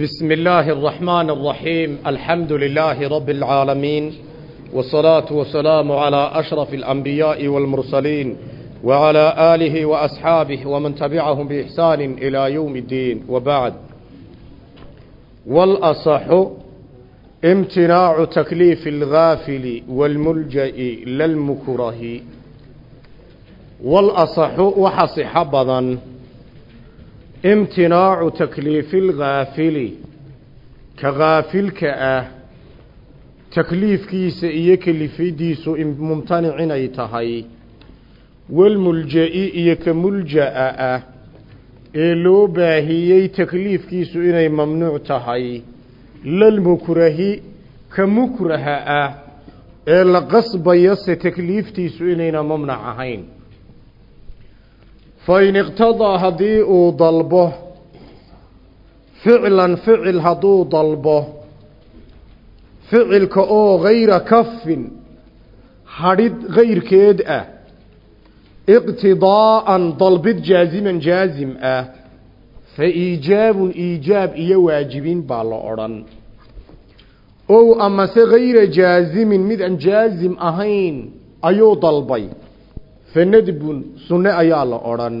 بسم الله الرحمن الرحيم الحمد لله رب العالمين والصلاة والسلام على أشرف الأنبياء والمرسلين وعلى آله وأصحابه ومن تبعهم بإحسان إلى يوم الدين وبعد والأصح امتناع تكليف الغافل والملجأ للمكره والأصح وحصح بضا imtinaacu takliifi alghaafili ka ghaafilka ah takliifkiisa iyo kelifidiisu mumtanic inay tahay walmulja-i iyo ka mulja-a ah ee loo baahiyey takliifkiisu inay mamnuuc tahay lalmukrahi ka mukraha ah ee la qasbayose takliiftiisu inayna mamnac ahayn fain iqtadaa haddii uu dalbo ficlan ficil hadduu dalbo ficilka oo gayra kafin hadhid gayrkeed ah iqtidaa'an dalbid jaaziman jaazim ah fa iijaabun iijaab iyo waajibin baa la odhan. Ow amase gayra jaazimin mid aan jaazim ahayn ayuu dalbay fanadbun sunne ayaa la odhan.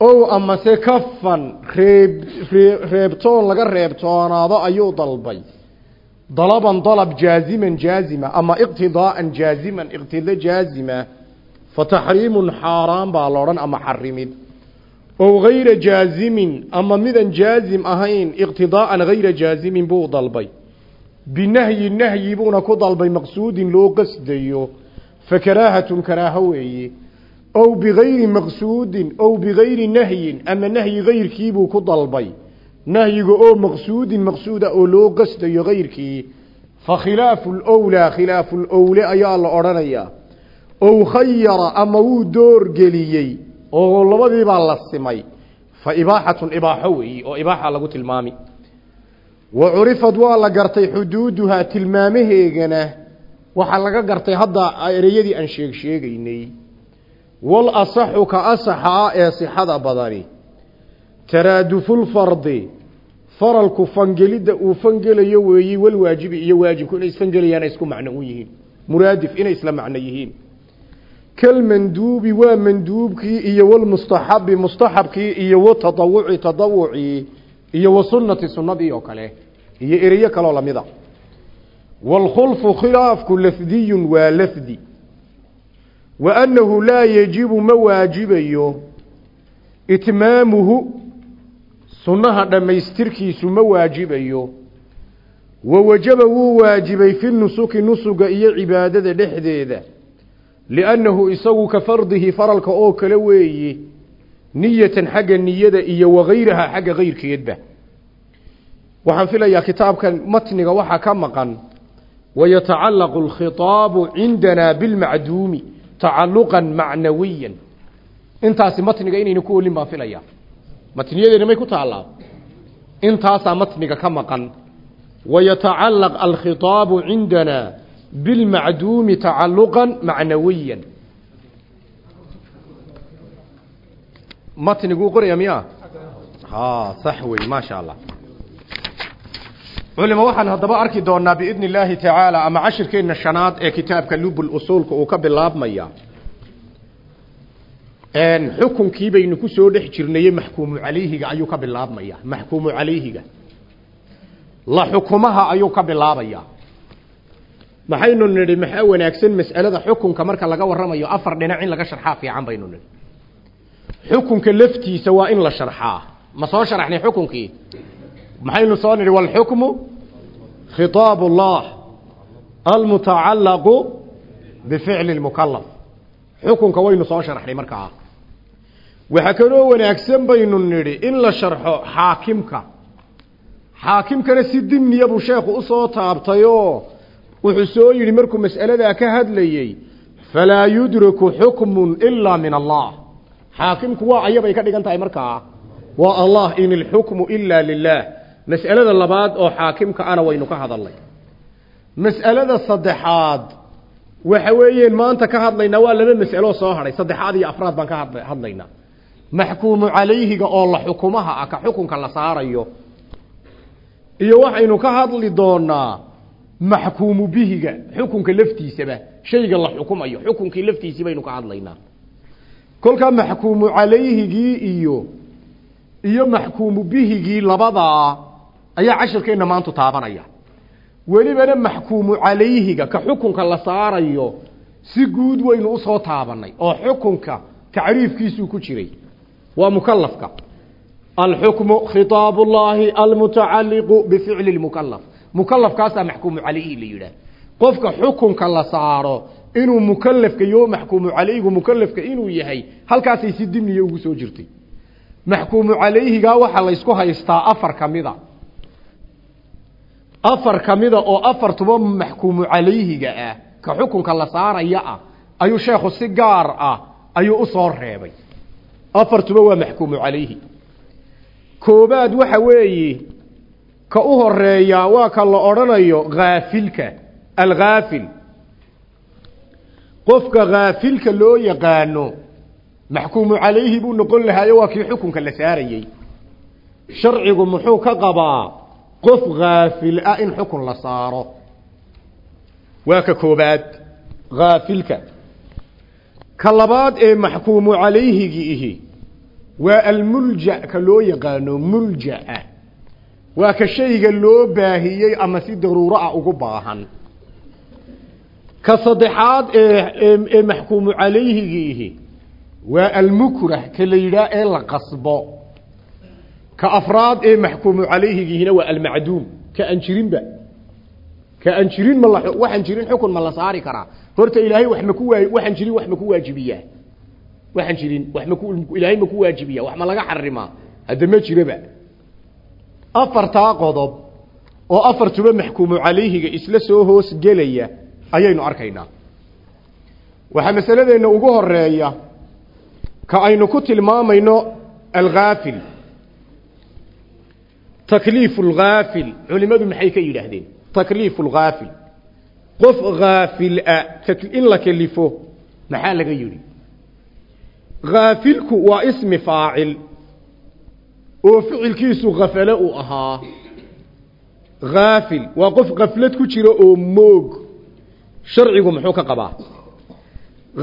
Ow amase kafan reeb reebtoon laga reebtoonaado ayuu dalbay. Dalaban dalab jaaziman jaazima ama iqtidaa'an jaaziman iqtida jaazima. Fa taxriimun xaaraan baa la odhan ama xarimid ow gayra jaazimin ama midan jaazim ahayn iqtidaa'an gayra jaazimin buu dalbay. Binahyi nahyi buuna ku dalbay maqsuudin loo qasdayo fakaraahatun karaaho weeye ow bigayri maqsuudin ow bigayri nahyin ama nahyi gayrkiibuu ku dalbay nahyiga oo maqsuudin maqsuuda oo loo qastayo gayrkii fa khilaafu lwlaa khilaafu lowle ayaa la odhanayaa ow khayara ama wuu doorgeliyey oo labadiibaa la simay fa ibaaxatun ibaaxo weeye oo ibaaxa lagu tilmaami wa curifad waa la gartay xuduuduhaa tilmaamaheegana waxaa laga gartay hadda ereyadii aan sheeg sheegaynay. Wal asaxu ka asaxa ee sixada badani. Taraadufulfardi faralku fangelidda uu fangelayo weeyi wal waajibi iyo waajibku inay isfangelayaan isku macno u yihiin. Muraadif inay isla macno yihiin. Kalmanduubi waa manduubkii iyo walmustaxabi mustaxabkii iyo watadawuci tadawucii iyo wa sunnati sunnadii oo kale. Iyo ereyo kaloo wاlkhulfu khilaafku lafdiyun waa lafdi wa annahu laa yejibu ma waajibayo itmaamuhu sunnaha dhammaystirkiisu ma waajibayo wawajaba wuu waajibay fi nusuki nusuga iyo cibaadada dhexdeeda liannahu isagu ka fardihi faralka oo kale weeye niyatan xagga niyada iyo wagayraha xagga kayrkeedba waxaan filayaa kitaabkan matniga waxaa ka maqan ويتعلق الخطاب عندنا بالمعدوم تعلقا معنويا intaasi matniga inaynu ku olin baan filaya matniyadeena may ku taallaa intaasaa matniga ka maqan wayatacallaq alkhitaabu cindana bilmacduumi tacalluqan macnawiyan matniguu qoraya miya ha sax wey maasha allah culima waxaan haddaba arki doonaa biidni illaahi tacaala ama cashirkeenna shanaad ee kitaabka lubul usuulka uu ka bilaabmaya. Xukunkii baynu ku soo dhex jirnaye maxkuumu calayhiga ayuu ka bilaabmaya. Maxkuumu calayhiga la xukumaha ayuu ka bilaabaya. Maxaynu nidhi maxaa wanaagsan mas'alada xukunka marka laga warramayo afar dhinac in laga sharxaa fiican baynu nidhi. Xukunka laftiisa waa in la sharxaa. Ma soo sharaxnay xukunkii maxaynu soo nidhi walxukmu khitaab ullah almutacallaqu bificli lmukalaf xukunka waynu soo sharxnay markaa. Waxaa kaloo wanaagsan baynu nidhi in la sharxo xaakimka. Xaakimkana si dimniya buu sheekhu u soo taabtayoo wuxuu soo yidhi markuu mas'aladaa ka hadlayey falaa yudraku xukmun ilaa min allah. Xaakimku waa ayabay ka dhigan tahay markaa. Waa allah in ilxukmu ila lilah mas'alada labaad oo xaakimka ana waynu ka hadalnay. Mas'alada saddexaad waxa weeyeen maanta ka hadlaynaa waa laba mas'aloo soo hadhay saddexaad iyo afraad baan ka hadlaynaa maxkuumu calayhiga oo la xukumaha ah ka xukunka la saarayo. Iyo waxaynu ka hadli doonaa maxkuumu bihiga xukunka laftiisaba. Shayga la xukumayo xukunkii laftiisii baynu ka hadlaynaa kolkaa maxkuumu calayhigii iyo iyo maxkuumu bihigii labadaa ayaa cashirkeenna maantu taabanaya. Welibana maxkuumu calayhiga ka xukunka la saarayo si guud waynu u soo taabanay oo xukunka tacriifkiisuu ku jiray. Waa mukalafka alxukmu khitaab ullaahi almutacaliqu bificli lmukalaf mukalafkaasaa maxkuumu calayhi la yidhaah. Qofka xukunka la saaro inuu mukalafka iyo maxkuumu calayhigu mukalafka inuu yahay halkaasay si dimniya ugu soo jirtay. Maxkuumu calayhigaa waxaa laysku haystaa afar ka mida afar ka mida oo afartuba maxkuumu calayhiga ah ka xukunka la saaraya ah ayuu sheekhu si gaar ah ayuu u soo reebay. Afartuba waa maxkuumu calayhi. Koobaad waxa weeye ka u horeeyaa waa ka la odhanayo haafilka alghaafil qofka haafilka loo yaqaano maxkuumu calayhi buu noqon lahaayo waa kii xukunka la saarayey. Sharcigu muxuu ka qabaa qof haafil ah in xukun la saaro. Waa ka koobaad haafilka ka labaad ee maxkuumu calayhigi ihi waa almulja ka loo yaqaano mulja-a. Waa ka shayga loo baahiyey ama si daruuro ah ugu baahan. Ka saddexaad ee ee maxkuumu calayhigiihi waa almukrah ka la yidhaah ee la qasbo ka afraad ee maxkuumu calayhigiihina waa almacduum. Ka aan jirinba. Ka aan jirin ma waxaan jirin xukun ma la saari karaa. Horta ilaahay wax ma ku waa waxaan jirin wax ma ku waajibiyaa waxaan jirin wax ma ku ilaahay ma ku waajibiyaa wax ma laga xarimaa hadda ma jiraba. Afartaa qodob oo afartuba maxkuumu calayhiga isla soo hoos ayaynu arkaynaa. Waxaa masaladeenna ugu horreeya ka aynu ku tilmaamayno alghaafil takliifu lghaafil culimadu maxay ka yidhaahdeen? Takliifu lghaafil qof haafil ah in la kelifo maxaa laga yidhi? Haafilku waa ismi faacil oo ficilkiisu khafale uu ahaa. Haafil waa qof khaflad ku jira oo moog. Sharcigu muxuu ka qabaa.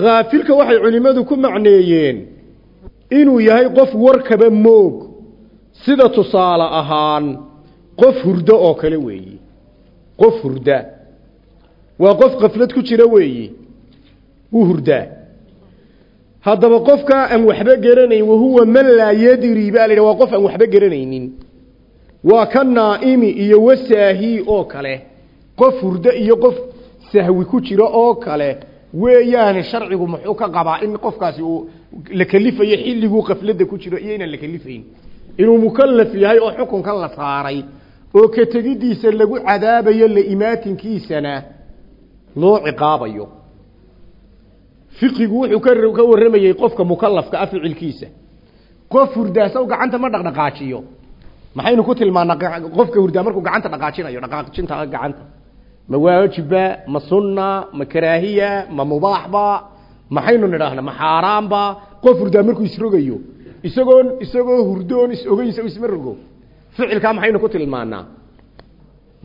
Haafilka waxay culimmadu ku macneeyeen inuu yahay qof warkaba moog sida tusaale ahaan qof hurdo oo kale weeyi. qof hurda. waa qof khaflad ku jira weeyi. wuu hurdaa haddaba qofkaa aan waxba garanayn wahuwa man laa yadri baa la waa qof aan waxba garanaynin. waa ka naa'imi iyo wasaahi oo kale. qof hurdo iyo qof sahwi ku jiro oo kale. weeyaane sharcigu muxuu ka qabaa in qofkaasi uu la kelifayo xilliguu kafladda ku jiro iyo inaan la kelifayn inuu mukalaf yahay oo xukunkan la saaray oo ka tegidiisa lagu cadaabayo la imaatinkiisana loo ciqaabayo. Fiqigu wuxuu ka warramayey qofka mukalafka ah ficilkiisa. Qof hurdaasaw gacanta ma dhaqdhaqaajiyo. Maxaynu ku tilmaanaa qofka hurdaa markuu gacanta dhaqaajinayo dhaqaajinta gacanta. Ma waajiba ma sunna ma karaahiya ma mubaaxba maxaynu nidhaahna ma xaaraanba qof hurdaa markuu isrogayo isagoo isagoo hurdoon is ogeynsa isma rogo. Ficilkaa maxaynu ku tilmaanaa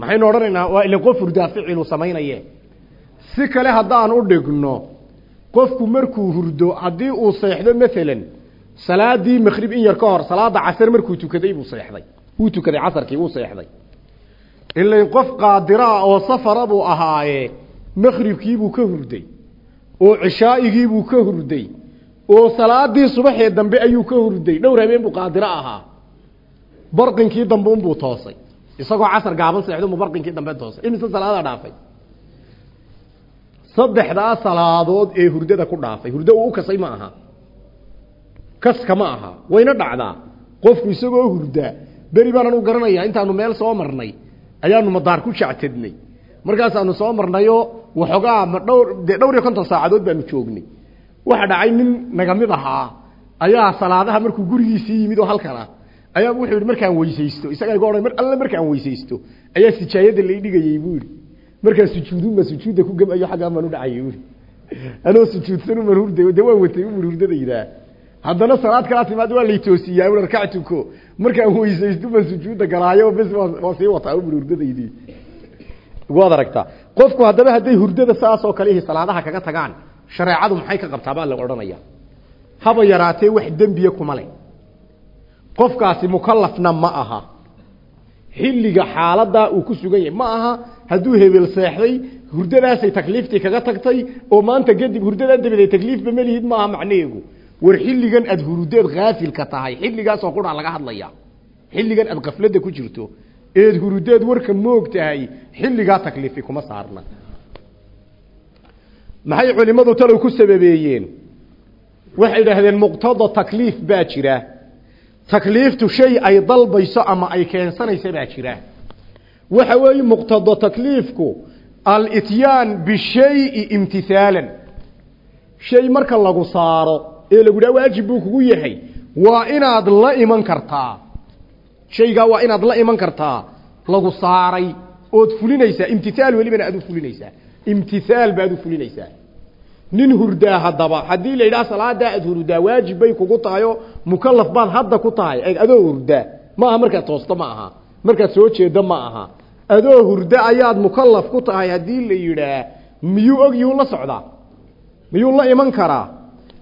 maxaynu odhanaynaa waa ila qof hurdaa ficilu samaynaye. Si kale haddaan u dhigno qofku markuu hurdo haddii uu seexdo maalan salaadii makrib in yar ka hor salaada casar markuu tukaday buu seexday. Wuu tukaday casarkii wuu seexday. Ilain qof qaadiraa oo safara buu ahaaye makribkiibuu ka hurday oo cishaa'igiibuu ka hurday oo salaadii subaxee dambe ayuu ka hurday. Dhowr habeen buu qaadiro ahaa. Barqinkii dambe unbuu toosay. Isagoo casar gaaban seexdo unbuu barqinkii dambe toosay. Imise salaadaa dhaafay. Saddexdaa salaadood ee hurdada ku dhaafay. Hurdo uu kasay ma aha. Kaska ma aha. Wayna dhacdaa. Qofku isagoo hurdaa beri baanan u garanayaa intaanu meel soo marnay ayaanu madaar ku jactadnay markaasaanu soo marnayoo waxoogaa ma dhowr dhowr iyo konton saacadood baanu joognay waxa dhacay nin naga mid ahaa ayaa salaadaha markuu gurigiisii yimid oo halkana ayaa wuxuu yidhi markaan weysaysto. Isagaa iga odhan mar alle markaan weysaysto. Ayaa sijaayadda lay dhigayey buu yidhi. Markaan sujuudunba sujuudda ku gemayo xaggaan baan u dhacayay buui anoo sujuudsan uman hurday de waan watay umur hurdadaydaa haddana salaad kalaa timaad waa laytoosiyaa u arkactuko markaan weysaysto baan sujuudda galaayo bes waa sii wataa u hurdadaydii waad aragtaa qofku haddaba hadday hurdada saas oo kale ihi salaadaha kaga tagaan shareecadu maxay ka qabtaa baa la odhanaya. Haba yaraatee wax dembiya kuma leh. Qofkaasi mukallafna ma aha. Xilliga xaaladaa uu ku sugan yahay ma aha. Hadduu hebel seexday hurdadaasay takliiftii kaga tagtay oo maanta kadib hurdadaa dabadeed takliifba melihid maaha macnaheegu war xilligan aad hurudeed haafilka tahay. Xilligaasoo qura laga hadlaya. Xilligan aad kaflada ku jirto. Eed hurudeed warka moog tahay xilligaa takliifi kuma saarna maxay culimadu talow ku sababeeyeen? Waxay idhaahdeen muqtada takliif baa jira. Takliiftu shay ay dalbayso ama ay keensanaysa baa jira. Waxa weeye muqtada takliifku alityaan bishayi imtihaalan shay marka lagu saaro ee lagu dhaha waajib buu kugu yahay waa inaad la iman kartaa. Shaygaa waa inaad la iman kartaa lagu saaray ood fulinaysaa imtithaal welibana aad u fulinaysaa imtithaal baad u fulinaysaa. Nin hurdaa haddaba haddii la yidhaha salaadaa aad hurdaa waajib bay kugu tahayo mukallaf baad hadda ku tahay. Adoo hurdaa ma aha markaad toosto ma aha. Markaad soo jeedo ma aha. Adoo hurda ayaad mukallaf ku tahay haddii la yidhaah miyuu og yuu la socdaa miyuu la iman karaa?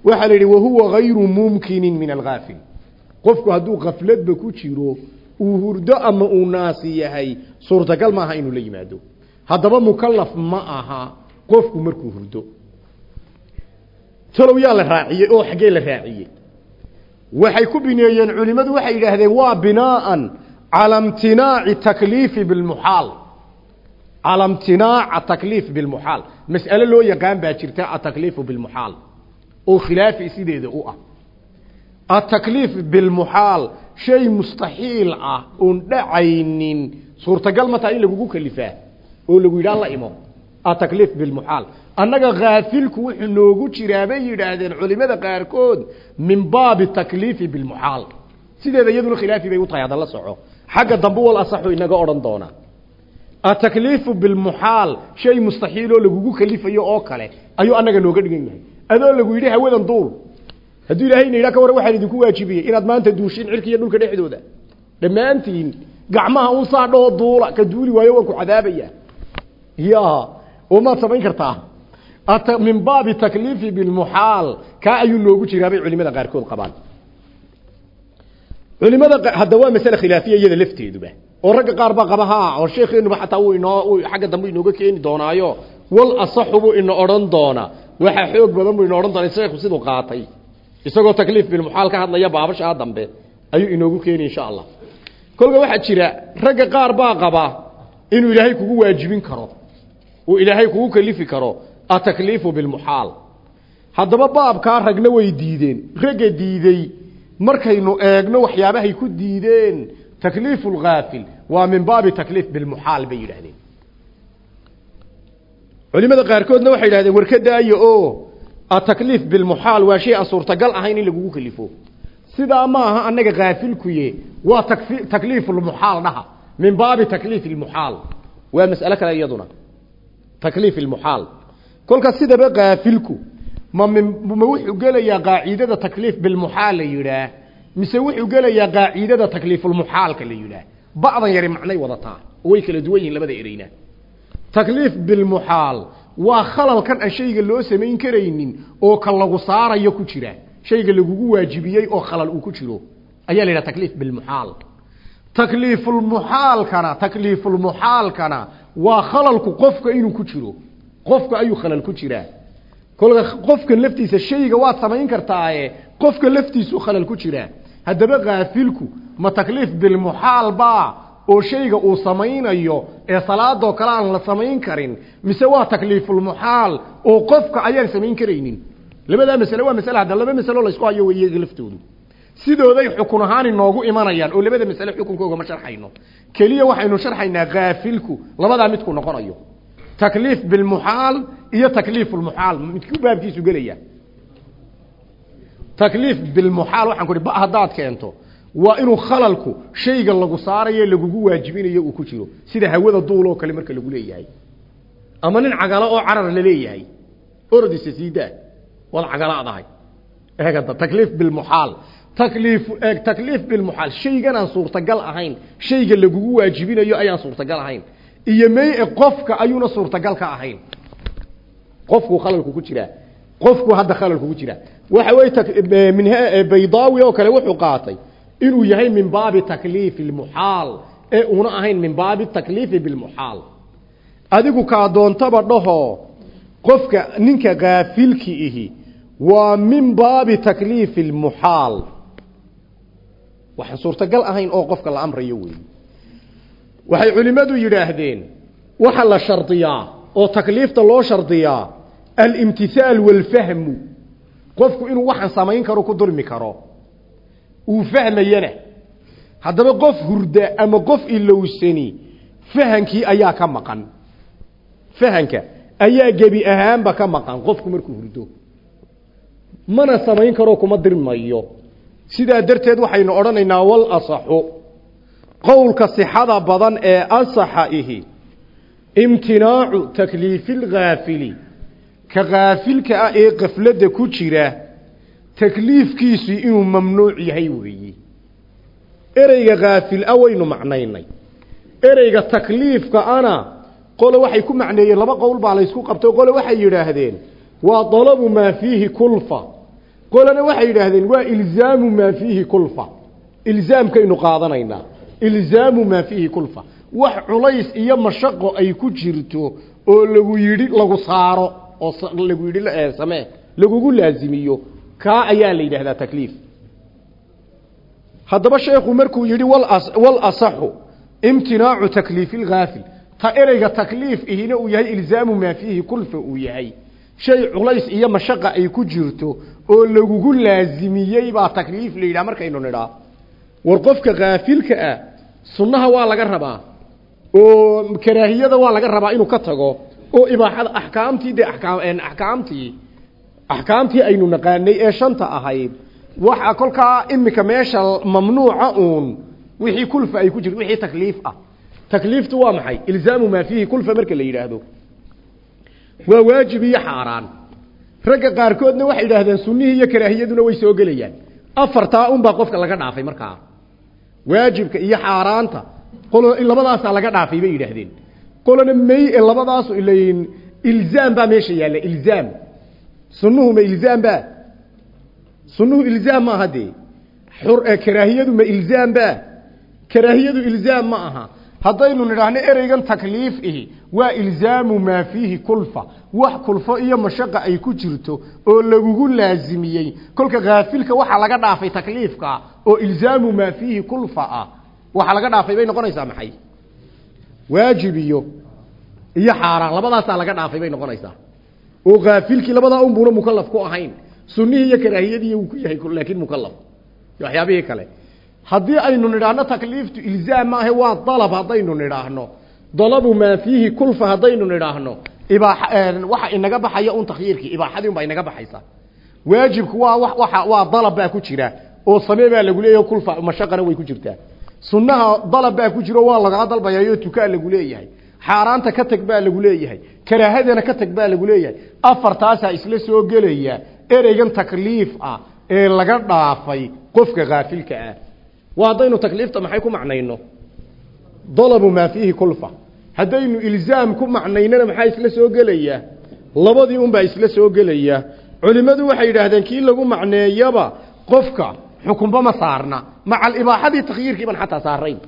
Waxaa la yidhi wahuwa gayru mumkinin min algaafil qofku hadduu kafladba ku jiro uu hurdo ama uu naasi yahay suurtagal maaha inuu la yimaado haddaba mukallaf ma aha. Qofku markuu hurdo. Talow yaa la raaciyey oo xaggee la raaciyey. Waxay ku bineeyeen culimmadu waxay yidhaahdeen waa binaaan cala imtinaaci takliifi bilmuxaal cala takliif bilmuxaal mas'ale loo yaqaan baa jirta atakliifu bilmuxaal oo khilaafi sideeda u ah. Atakliif bilmuxaal shay mustaxiil ah oon dhacaynin. Suurtagal ma in lagugu kalifaa oo lagu yidhaha la imo atakliif bilmuxaal annaga kaafilku wuxuu noogu jiraa bay culimada qaarkood min baabi takliifi bilmuxaal sideeda iyaduna khilaafi bay u tahay hadda la soco. Xagga dambe wal asaxu inaga odhan doona. Atakliifu bilmuxaal shay mustaxiiloo lagugu kalifayo oo kale ayuu annaga nooga dhigan yahay. Adoo lagu yidhi hawadan duul. Hadduu ilaahayna yidhaha ka warran waxaan idinku waajibiyey inaad maanta duushin cirka dhulka dhexdooda. Dhammaantiin gacmaha un saadhoo duula ka duuli waayo waan ku cadaabaya ya oo maad samayn kartaa min baabi takliifi bilmuxaal kaa ayuu noogu jiraa bay culimada qaarkood qabaan. Culimada hadda waa masale khilaafiya iyada oo ragga qaar baa qaba ha oo sheekeenuba xataa uu inoo xagga dambe inooga keeni doonaayo. Wal asaxubu ina odhan doona waxaa xoog badan buu ina doona sheekhu siduu qaatay. Isagoo takliif bilmuxaal ka hadlaya baabashaa dambe ayuu inoogu keeni insha allah. Kolka waxaa jira ragga qaar baa qaba inuu ilaahay kugu waajibin karo uu ilaahay kugu kalifi karo atakliifu bilmuxaal. Haddaba baabkaa ragna way diideen. Ragga diidey markaynu eegno waxyaabahay ku diideen takliifu lgaafil waa min baabi takliif bilmuxaal bay yidhaahdeen. Culimada qaarkoodna waxay yidhahdeen war ka daayo oo atakliif bilmuxaal waa shay aan suurtagal ahayn in lagugu kalifo sidaa ma aha annaga kaafilkuye waa takliif lmuxaal dhaha min baabi takliif lmuxaal waa mas'alo kale iyaduna takliif lmuxaal kolka sidaba kaafilku ma ma wuxuu gelayaa qaacidada takliif bilmuxaal la yidhaah mise wuxuu gelayaa qaacidada takliifulmuxaalka la yidhaah. Bacdan yari macnay wadataa way kala duwan yihiin labada ereyna takliif bilmuxaal waa khalalkan aan shayga loo samayn karaynin oo ka lagu saarayo ku jira. Shayga lagugu waajibiyey oo khalal uu ku jiro. Ayaa la yidhaha takliif bilmuxaal waa khalalku qofka inuu ku jiro. Qofka ayuu khalal ku jiraa. Kolka qofkan laftiisa shayga waad samayn kartaaye qofka laftiisu khalal ku jiraa haddaba kaafilku ma takliif bilmuxaal baa oo shayga uu samaynayo ee salaadoo kale aan la samayn karin mise waa takliifulmuxaal oo qofka ayaan samayn karaynin. Labadaa masale waa masale hadda laba masalo laysku hayo wey iyaga laftoodu sidooday xukun ahaan inoogu imanayaan oo labada masale xukunkooga ma sharxayno. Keliya waxaynu sharxaynaa kaafilku labadaa midku noqonayo. Takliif bilmuxaal iyo takliifulmuxaal midkuu baabkiisu gelaya. Takliif bilmuxaal waxaan ku hi ba keento waa inuu khalalku shayga lagu saarayo lagugu waajibinayo uu ku jiro. Sida hawada duul oo kale marka lagu leeyahay. Ama nin cagalo oo carar la leeyahay. Orodisa siidaa waad cagalaadahay takliif bilmuxaal takliif eeg takliif bilmuxaal shaygan aan suurtagal ahayn shayga lagugu waajibinayo ayaan suurtagal ahayn. Iyo may qofka ayuuna suurtagal ka ahayn. Qofku khalalku ku jiraa qofku hadda khalalku ku jiraa waxa weeye min baydaawi oo kale wuxuu qaatay inuu yahay min baabi takliif almuxaal ee una ahayn min baabi takliif bilmuxaal adigu ka doontaba dhaho qofka ninka gaafilki ihi waa min baabi takliif almuxaal waxaan suurtagal ahayn oo qofka la amrayo weeye waxay culimmadu yidhaahdeen waxa la shardiyaa oo takliifta loo shardiyaa alimtihaal waalfahmu qofku inuu waxaan samayn karo ku dulmi karo uu fahmayana. Haddaba qof hurda ama qof ilowsani fahankii ayaa ka maqan. Fahanka ayaa gebi ahaanba ka maqan qofku markuu hurdo. Mana samayn karo kuma dirmayo sidaa darteed waxaynu odhanaynaa wal asaxu qowlka sixada badan ee asaxa ihi imtinaacu takliifilghaafili ka kaafilka ah ee qafladda ku jira takliifkiisii inuu mamnuuc yahay weeye ereyga kaafil a waynu macnaynay. Ereyga takliifka ana qole waxay ku macneeyeen laba qowl baa laysku qabtay qole waxay yidhaahdeen waa dalabu maa fiihi kulfa qolena waxay yidhaahdeen waa ilzaamu maa fiihi kulfa. Ilzaamkaynu qaadanaynaa. Ilzaamu maa fiihi kulfa. Wax culays iyo mashaqo ay ku jirto oo lagu yidhi lagu saaro oo lagu yidhi samee lagugu laazimiyo kaa ayaa la yidhaahdaa takliif. Haddaba sheekhu markuu yidhi wal asaxu imtinaacu takliifi lghaafil ta ereyga takliif ihina uu yahay ilzaamu maa fiihi kulfa uu yahay. Shay culays iyo mashaqa ay ku jirto oo lagugu laazimiyey baa takliif la markaynu nidhaa war qofka kaafilka ah sunnaha waa laga rabaa oo karaahiyada waa laga rabaa inuu ka tago oo ibaaxada axkaamtii dee akaamtii axkaamtii aynu naqaanay ee shanta ahayd waxa kolkaa imika meesha mamnuuca uun wixii kulfa ay ku jirto wixii takliif ah. Takliiftu waa maxay? Ilzaamu maa fiihi kulfa marka la yidhaahdo. Waa waajib iyo xaaraan ragga qaarkoodna waxay yidhaahdeen sunnihii iyo karaahiyaduna way soo gelayaan. Afartaa unbaa qofka laga dhaafay markaa. Waajibka iyo xaaraanta qolo labadaasaa laga dhaafay bay yidhaahdeen. Qolona may e labadaasu ilayn ilzaam baa meesha yaalla ilzaam. Sunnuhu ma ilzaam ba sunnuhu ilzaam ma aha dee? Karaahiyadu ma ilzaam ba karaahiyadu ilzaam ma aha haddaynu nidhaahno ereygan takliif ihi waa ilzaamu maa fiihi kulfa. Wax kulfo iyo mashaqa ay ku jirto oo lagugu laazimiyey. Kolka kaafilka waxaa laga dhaafay takliifka oo ilzaamu maa fiihi kulfa ah. Waxaa laga dhaafay bay noqonaysaa maxay? Waajib iyo iyo xaaraan. Labadaasaa laga dhaafay bay noqonaysaa. Oo kaafilkii labadaa un buuna mukalaf ku ahayn. Sunnihii iyo karaahiyadii uu ku yahay laakiin mukalaf waxyaabihii kale haddii aynu nidhaahno takliiftu ilzaam maahe waa dalab haddaynu nidhaahno. Dalabu maa fiihi kulfa haddaynu nidhaahno. Waxa inaga baxaya un takhyiirkii ibaaxadii unbaa inaga baxaysa. Waajibku waa waa waa dalab baa ku jira. Oo samee baa lagu leeyahay kulfa mashaqana way ku jirtaa. Sunnaha dalab baa ku jiro waa lagaa dalbayayo tukaa lagu leeyahay. Xaaraanta ka tag baa lagu leeyahay. Karaahadana ka tag baa lagu leeyahay. Afartaasaa isla soo gelaya ereygan takliif ah ee laga dhaafay qofka kaafilka ah waa haddaynu takliifta maxay ku macnayno? Dalabu maa fiihi kulfa. Haddaynu ilzaam ku macnaynana maxaa isla soo gelaya? Labadii unbaa isla soo gelaya. Culimmadu waxay yidhaahdeen kii lagu macneeyaba qofka xukunba ma saarna. Macal ibaaxadii takhyiirkii baan xataa saarayn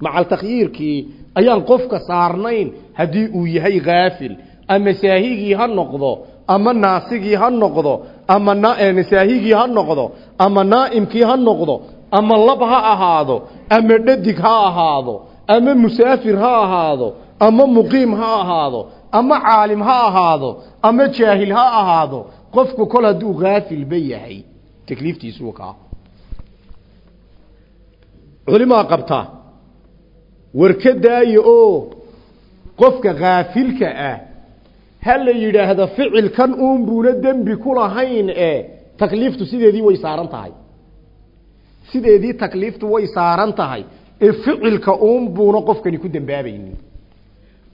macal takhyiirkii ayaan qofka saarnayn haddii uu yahay kaafil ama saahigii ha noqdo ama naasigii ha noqdo ama saahigii ha noqdo ama naa'imkii ha noqdo ama lab ha ahaado ama dhadig ha ahaado ama musaafir ha ahaado ama muqiim ha ahaado ama caalim ha ahaado ama jaahil ha ahaado qofku kol hadduu kaafilba yahay. Takliiftiisuu kaa. Culimaa qabta war ka daaya oo qofka kaafilka ah ha la yidhaahdo ficilkan uun buuna dembi ku lahayn ee takliiftu sideedii way saaran tahay sideedii takliiftu way saaran tahay ee ficilka uun buuna qofkani ku dembaabaynin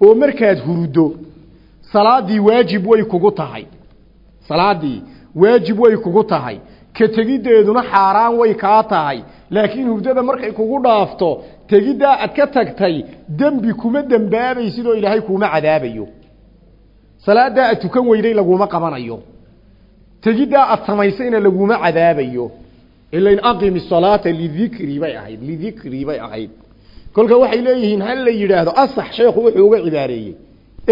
oo markaad hurdo salaadii waajib way kugu tahay. Salaadii waajib way kugu tahay. Ka tegiddeeduna xaaraan way kaa tahay. Laakiin hurdada markay kugu dhaafto tegiddaa aad ka tagtay dembi kuma dembaabaysid sidoo ilaahay kuuma cadaabayo. Salaadaa aad tukan weyday laguma qabanayo. Tegiddaa aad samaysayna laguma cadaabayo ilain aqimi salaata lidikri bay ahayd lidikri bay ahayd. Kolka waxay leeyihiin hal la yidhaahdo asax sheekhu wuxuu uga cibaareeyey.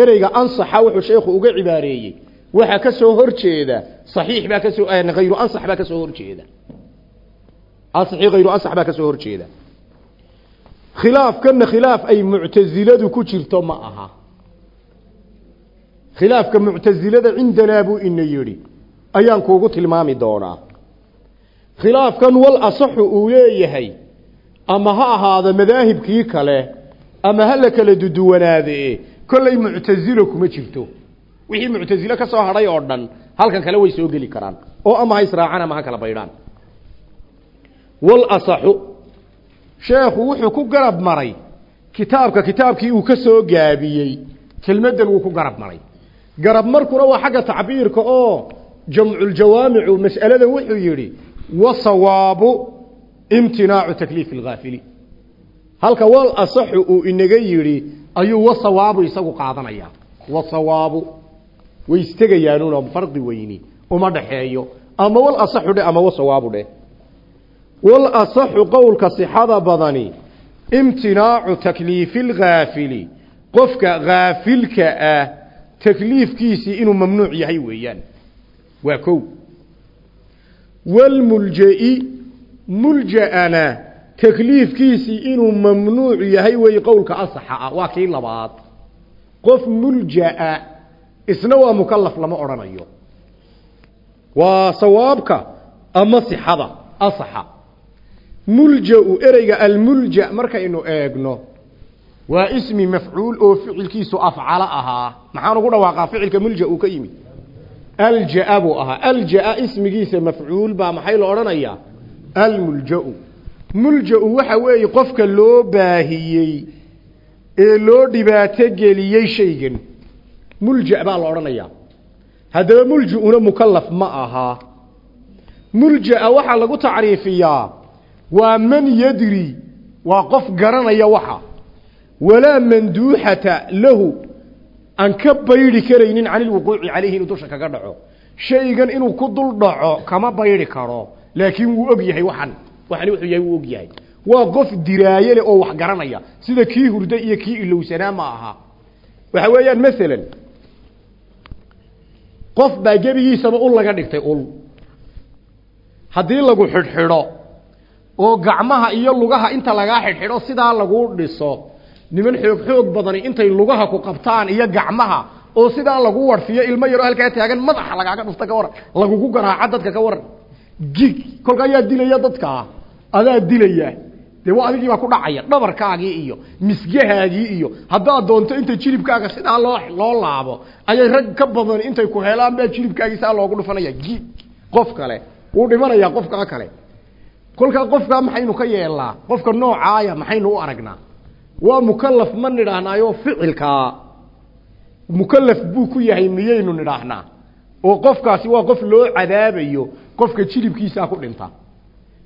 Ereyga ansaxa wuxuu sheekhu uga cibaareeyey. Waxa ka soo horjeeda saxiix baa ka soo hayru ansax baa ka soo horjeeda asaxi hayru ansax baa ka soo horjeeda khilaafkana khilaaf ay muctaziladu ku jirto ma aha. Khilaafka muctazilada cindanaa buu ina yidhi. Ayaan kuugu tilmaami doonaa khilaafkan wal asaxu uu leeyahay ama ha ahaado madaahibkii kale ama ha la kala duduwanaade kollay muctazilo kuma jirto. Wixii muctazilo ka soo hadhay oo dhan halkan kale way soo geli karaan. Oo ama ha israacaan ama ha kala baydhaan. Wal asaxu sheekhu wuxuu ku garab maray kitaabka kitaabkii uu ka soo gaabiyey kelmaddan wuu ku garab maray. Garab markuna waa xagga tacbiirka oo jamculjawaamicu mas'aladan wuxuu yidhi wasawaabu imtinaacu takliifi alghaafili halka wal asaxu uu inaga yidhi ayuu wasawaabu isagu qaadanaya. Wasawaabu way istegayaanuun fardi weyni uma dhaxeeyo. Ama wal asaxu dhe ama wasawaabu dheh wal asaxu qowlka sixada badani imtinaacu takliifi lghaafili qofka haafilka ah takliifkiisii inuu mamnuuc yahay weeyaan. Waa kow walmuljai mulja'ana takliifkiisii inuu mamnuuc yahay wey qowlka asaxa ah waa kii labaad qof mulja'a isna waa mukalaf lama odhanayo waa sawaabka ama sixada asaxa mulja-u ereyga almulja markaynu eegno waa ismi mafcuul oo ficilkiisu afcalo ahaa maxaan ugu dhawaaqaa ficilka mulja uu ka yimid aljaa buu ahaa. Aljaa ismigiisa mafcuul baa maxay la odhanayaa? Almuljau. Muljau waxa weeye qofka loo baahiyey ee loo dhibaato geliyey shaygan. Mulja baa la odhanayaa. Haddaba mulji-una mukalaf ma aha. Mulja-a waxaa lagu tacriifiyaa. Waa man yadri waa qof garanaya waxa. Walaa manduuxata lahu aan ka baydi karaynin can ilwuquuci calayhi inuu dusha kaga dhaco. Shaygan inuu ku dul dhaco kama baydi karo. Laakiin wuu og yahay waxan. Waxani wuxuu yahay wuu og yahay. Waa qof diraaye leh oo wax garanaya. Sida kii hurda iyo kii ilowsanaa ma aha. Waxa weeyaan masalan qof baa gebigiisaba ul laga dhigtay ul. Haddii lagu xidhxidho oo gacmaha iyo lugaha inta lagaa xidhxidho sidaa lagu dhiso niman xoog xoog badani intay lugaha ku qabtaan iyo gacmaha oo sidaa lagu warfiyo ilmo yaroo halkaa taagan madaxa lagaaga dhufta ka waran lagugu garaaca dadka ka waran. Gig kolka ayaa dilaya dadkaa adaa dilaya. Dee waa adigii baa ku dhacaya dhabarkaagii iyo misgahaagii iyo haddaad doonto inta jilibkaaga sidaa loo loo laabo ayay rag ka badan intay ku helaan baa jilibkaagii saa loogu dhufanaya. Gig qof kale wuu dhimanayaa qofkaa kale. Kolkaa qofkaa maxaynu ka yeelnaa qofka noocaaya maxaynu u aragnaa waa mukalaf ma nidhaahnaayo ficilkaa mukalaf buu ku yahay miyaynu nidhaahnaa. Oo qofkaasi waa qof loo cadaabayo qofka jilibkiisaa ku dhinta.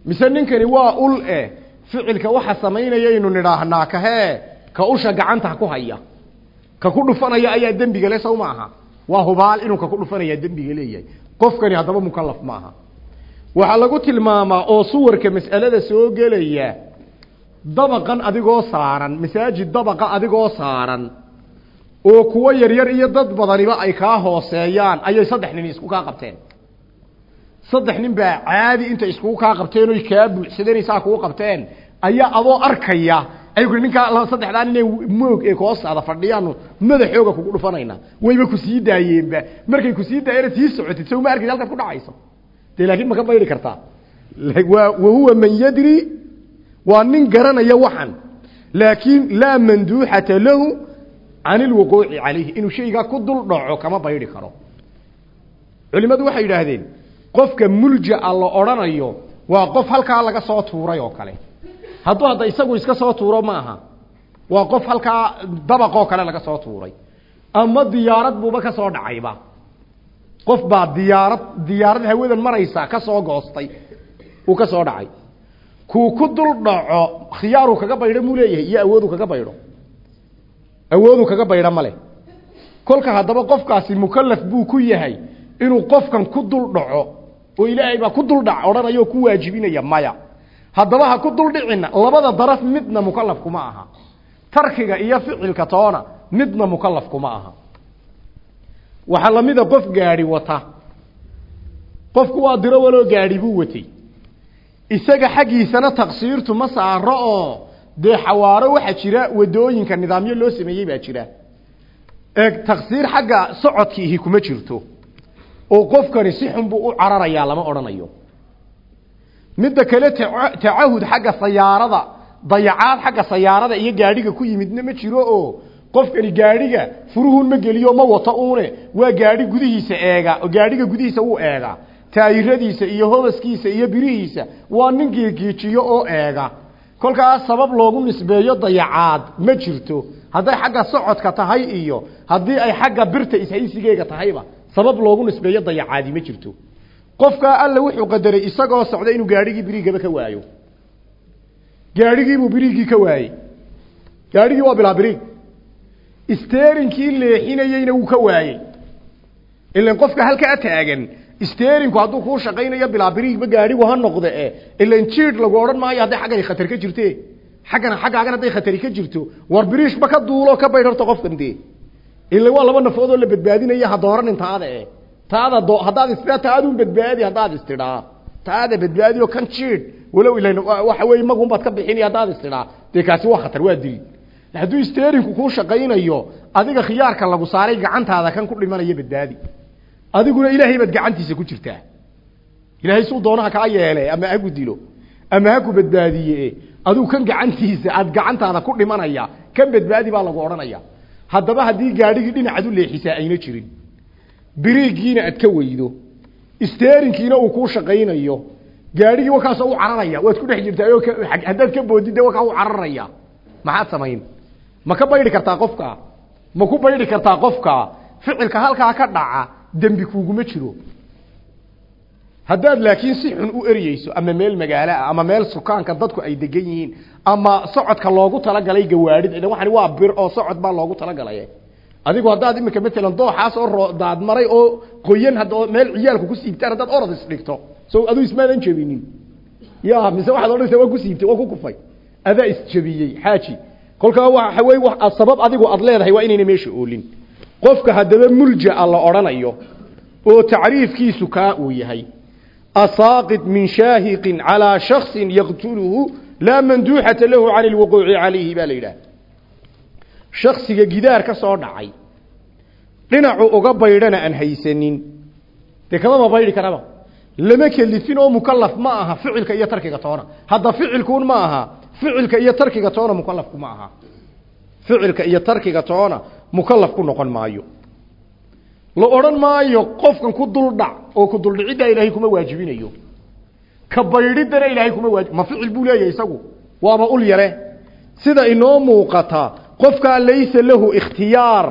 Mise ninkani waa ul eh ficilka waxa samaynayaynu nidhaahnaa kahee ka usha gacanta ku haya. Ka ku dhufanaya ayaa dembiga le sow maaha waa hubaal inuu ka ku dhufanaya dembiga leeyahay. Qofkani haddaba mukalaf maaha waxaa lagu tilmaamaa oo suwarka mas'alada soo gelaya dabaqan adigoo saaran masaajid dabaqa adigoo saaran oo kuwo yaryar iyo dad badaniba ay kaa hooseeyaan ayay saddex nin isku kaa qabteen. Saddex nin baa caadi intay iskugu kaa qabteen oy kaa buuxsadeen saa kugu qabteen. Ayaa adoo arkaya ay ninkaa saddexdaa nin moog ee koosaada fadhiyaan madaxooga kugu dhufanayna wayba ku sii daayeenba. Markay ku sii daayeen sii socotid soo ma arkid halkaad ku dhacayso. Dee laakiin ma ka bayri kartaa. Wahuwa man yadri waa nin garanaya waxan. Laakiin laa manduuxata lahu can ilwuquuci calayhi. Inuu shaygaa ku dul dhaco kama bayri karo. Culimmadu waxay yidhaahdeen qofka mulja-a la odhanayo waa qof halkaa laga soo tuuray oo kale. Hadduu hadda isagu iska soo tuuro ma aha. Waa qof halkaa dabaqoo kale laga soo tuuray. Ama diyaarad buuba ka soo dhacayba qof baa diyaarad diyaarad hawadan maraysa ka goostay ka soo dhacay kuu ku dul dhaco khiyaaruu kaga baydho muu leeyahay iyo awooduu kaga baydho awooduu kaga baydho male. Kolka haddaba qofkaasi mukalaf buu ku yahay inuu qofkan ku dul dhaco oo ilaahay baa ku dul dhac odhanaya oo ku waajibinaya maya. Haddaba ha ku dul dhicina labada daraf midna mukalaf kuma aha. Tarkiga iyo ficilka toona midna mukalaf kuma aha. Waxaa lamida qof gaadhi wata. Qofku waa diro waloo gaadhi buu watay isaga xaggiisana taqsiirtu ma saaro oo dee xawaaro waxaa jira waddooyinka nidaamyo loo sameeyey baa jira. Ee taqsiir xagga socodkiihi kuma jirto oo qofkani si xun buu u cararayaa lama odhanayo. Midda kale tacahud xagga sayaarada dayacaad xagga sayaarada iyo gaadhiga ku yimidna ma jiro oo qofkani gaadhiga furuhun ma geliyo ma wato uune waa gaadhi gudihiisa eega oo gaadhiga gudihiisa wuu eegaa taayiradiisa iyo hobaskiisa iyo birihiisa waa nin giigiijiyo oo eega. Kolkaas sabab loogu nisbeeyo dayacaad ma jirto. Hadday xagga socodka tahay iyo haddii ay xagga birta ishaysigeega tahayba sabab loogu nisbeeyo dayacaadi ma jirto. Qofkaa alla wuxuu qadaray isagoo socda inuu gaadhigii biriigaba ka waayo. Gaadhigiibuu biriigii ka waayey. Gaadhigii waa bilaa biriig steerinkii leexinayeyna wuu ka waayey. Ilan qofka halkaa taagan steerinku hadduu kuu shaqaynayo bilaa biriigba gaadhigu ha noqde e ilan jiid lagu odhan maayo hadday xaggani khatar ka jirte xaggana xaggaagan hadday khatari ka jirto. War biriishba ka duulo ka baydh qofkan dee. Ila waa laba nafoodoo la badbaadinaya ha dooranin taada e taada do haddaad istidhaa taadun badbaadi haddaad istidhaa taada badbaadi oo kan jiid walow ilan waxa weeye magunbaad ka bixini haddaad istidhaa dee kaasi waa khatar waa dili hadduu steerinku kuu shaqaynayo adiga khiyaarka lagu saaray gacantaada kan ku dhimanayo badbaadi adiguna ilaahay baad gacantiisa ku jirtaa. Ilaahay suu doonaha kaa yeele ama ha ku dilo ama ha ku badbaadiye aduu kan gacantiisa aad gacantaada ku dhimanaya kan badbaadi baa lagu odhanaya. Haddaba haddii gaadhigii dhinacaad u leexisaa ayna jirin. Biriigiina aad ka weydo. Steerinkiina uu kuu shaqaynayo. Gaadhigii wakaasoo u cararaya waad ku dhex jirtaa haddaad ka boodid wakaa u cararaya. Maxaad samayn? Ma ka baydhi kartaa qofka ma ku baydhi kartaa qofka ficilka halkaa ka dhaca dembi kuuguma jiro. Haddaad laakiin si xun u eryeyso ama meel magaaloah ama meel sukaanka dadku ay degan yihiin ama socodka loogu talagalay gawaadhid waxani waa bir oo socod baa loogu talagalay. Adigu haddaad imika maalan dooxaas oo daad maray oo qoyan hadda meel ciyaalku ku siibtaan haddaad orod isdhigto. So aduu ismaadan jebinin. Ya mise waxaad odhanaysa waa ku siibtay waa ku kufay. Adaa isjebiyey xaaji. Kolkaa waxa wey sabab adigu aad leedahay waa inayna meesha oolin qofka haddaba muljaa la odhanayo oo tacriifkiisu kaa uu yahay asaaqid min shaahiqin calaa shaksin yaqtuluhu laa manduuxata lahu can lwuquuci calayhi baa la shaksiga gidaar ka soo dhacay dhinacu uga baydhana aan haysanin. Dee kamama baydhi karaba. Lama kelifin oo mukalaf ma aha ficilka iyo tarkiga toona. Hadda ficilkuun ma aha ficilka iyo tarkiga toona mukalafku ma aha ficilka iyo tarkiga toona mukalaf ku noqon maayo. La odhan maayo qofkan ku duldhac oo ku duldhiciddaa ilaahay kuma waajibinayo. Ka baydhiddana ilaahay kuma waajib ma ficil buu leeyahay isagu? Waaba ul yare. Sida inoo muuqata qofkaa laysa lahu ikhtiyaar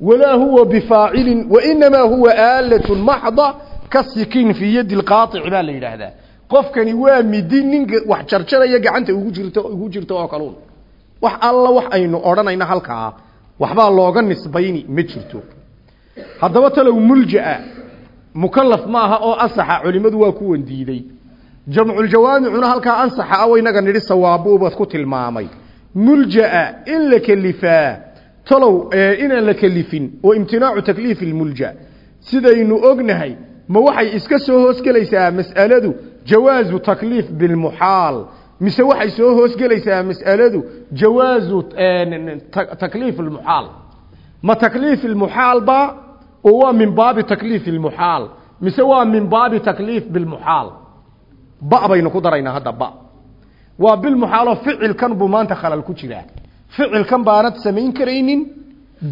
walaa huwa bifaacilin wainamaa huwa aalatun maxda ka sikin fii yadi lqaaici baa la yidhaahdaa. Qofkani waa midi ninka wax jarjaraya gacanta ugu jirto ugu jirto oo kaluun wax alla wax aynu odhanayna halkaa waxbaa looga nisbayni ma jirto. Haddaba talow muljaa mukalaf maaha oo asaxa culimadu waa kuwan diiday jamculjawaamicuna halkaa ansaxa aw inaga nidhi sawaabuubad ku tilmaamay. Muljaa in la kelifaa talow inaan la kelifin oo imtinaacu takliifi lmulja sidaynu ognahay ma waxay iska soo hoosgelaysaa mas'aladu jawaazu takliif bilmuxaal mise waxay soo hoosgelaysaa mas'aladu jawaazu takliif lmuxaal ma takliif lmuxaal ba oo min baabi takliif lmuxaal mise waa min baabi takliif bilmuxaal. Ba baynu ku daraynaa hadda ba. Waa bilmuxaaloo ficilkan buu maanta khalal ku jiraa. Ficilkan baanad samayn karaynin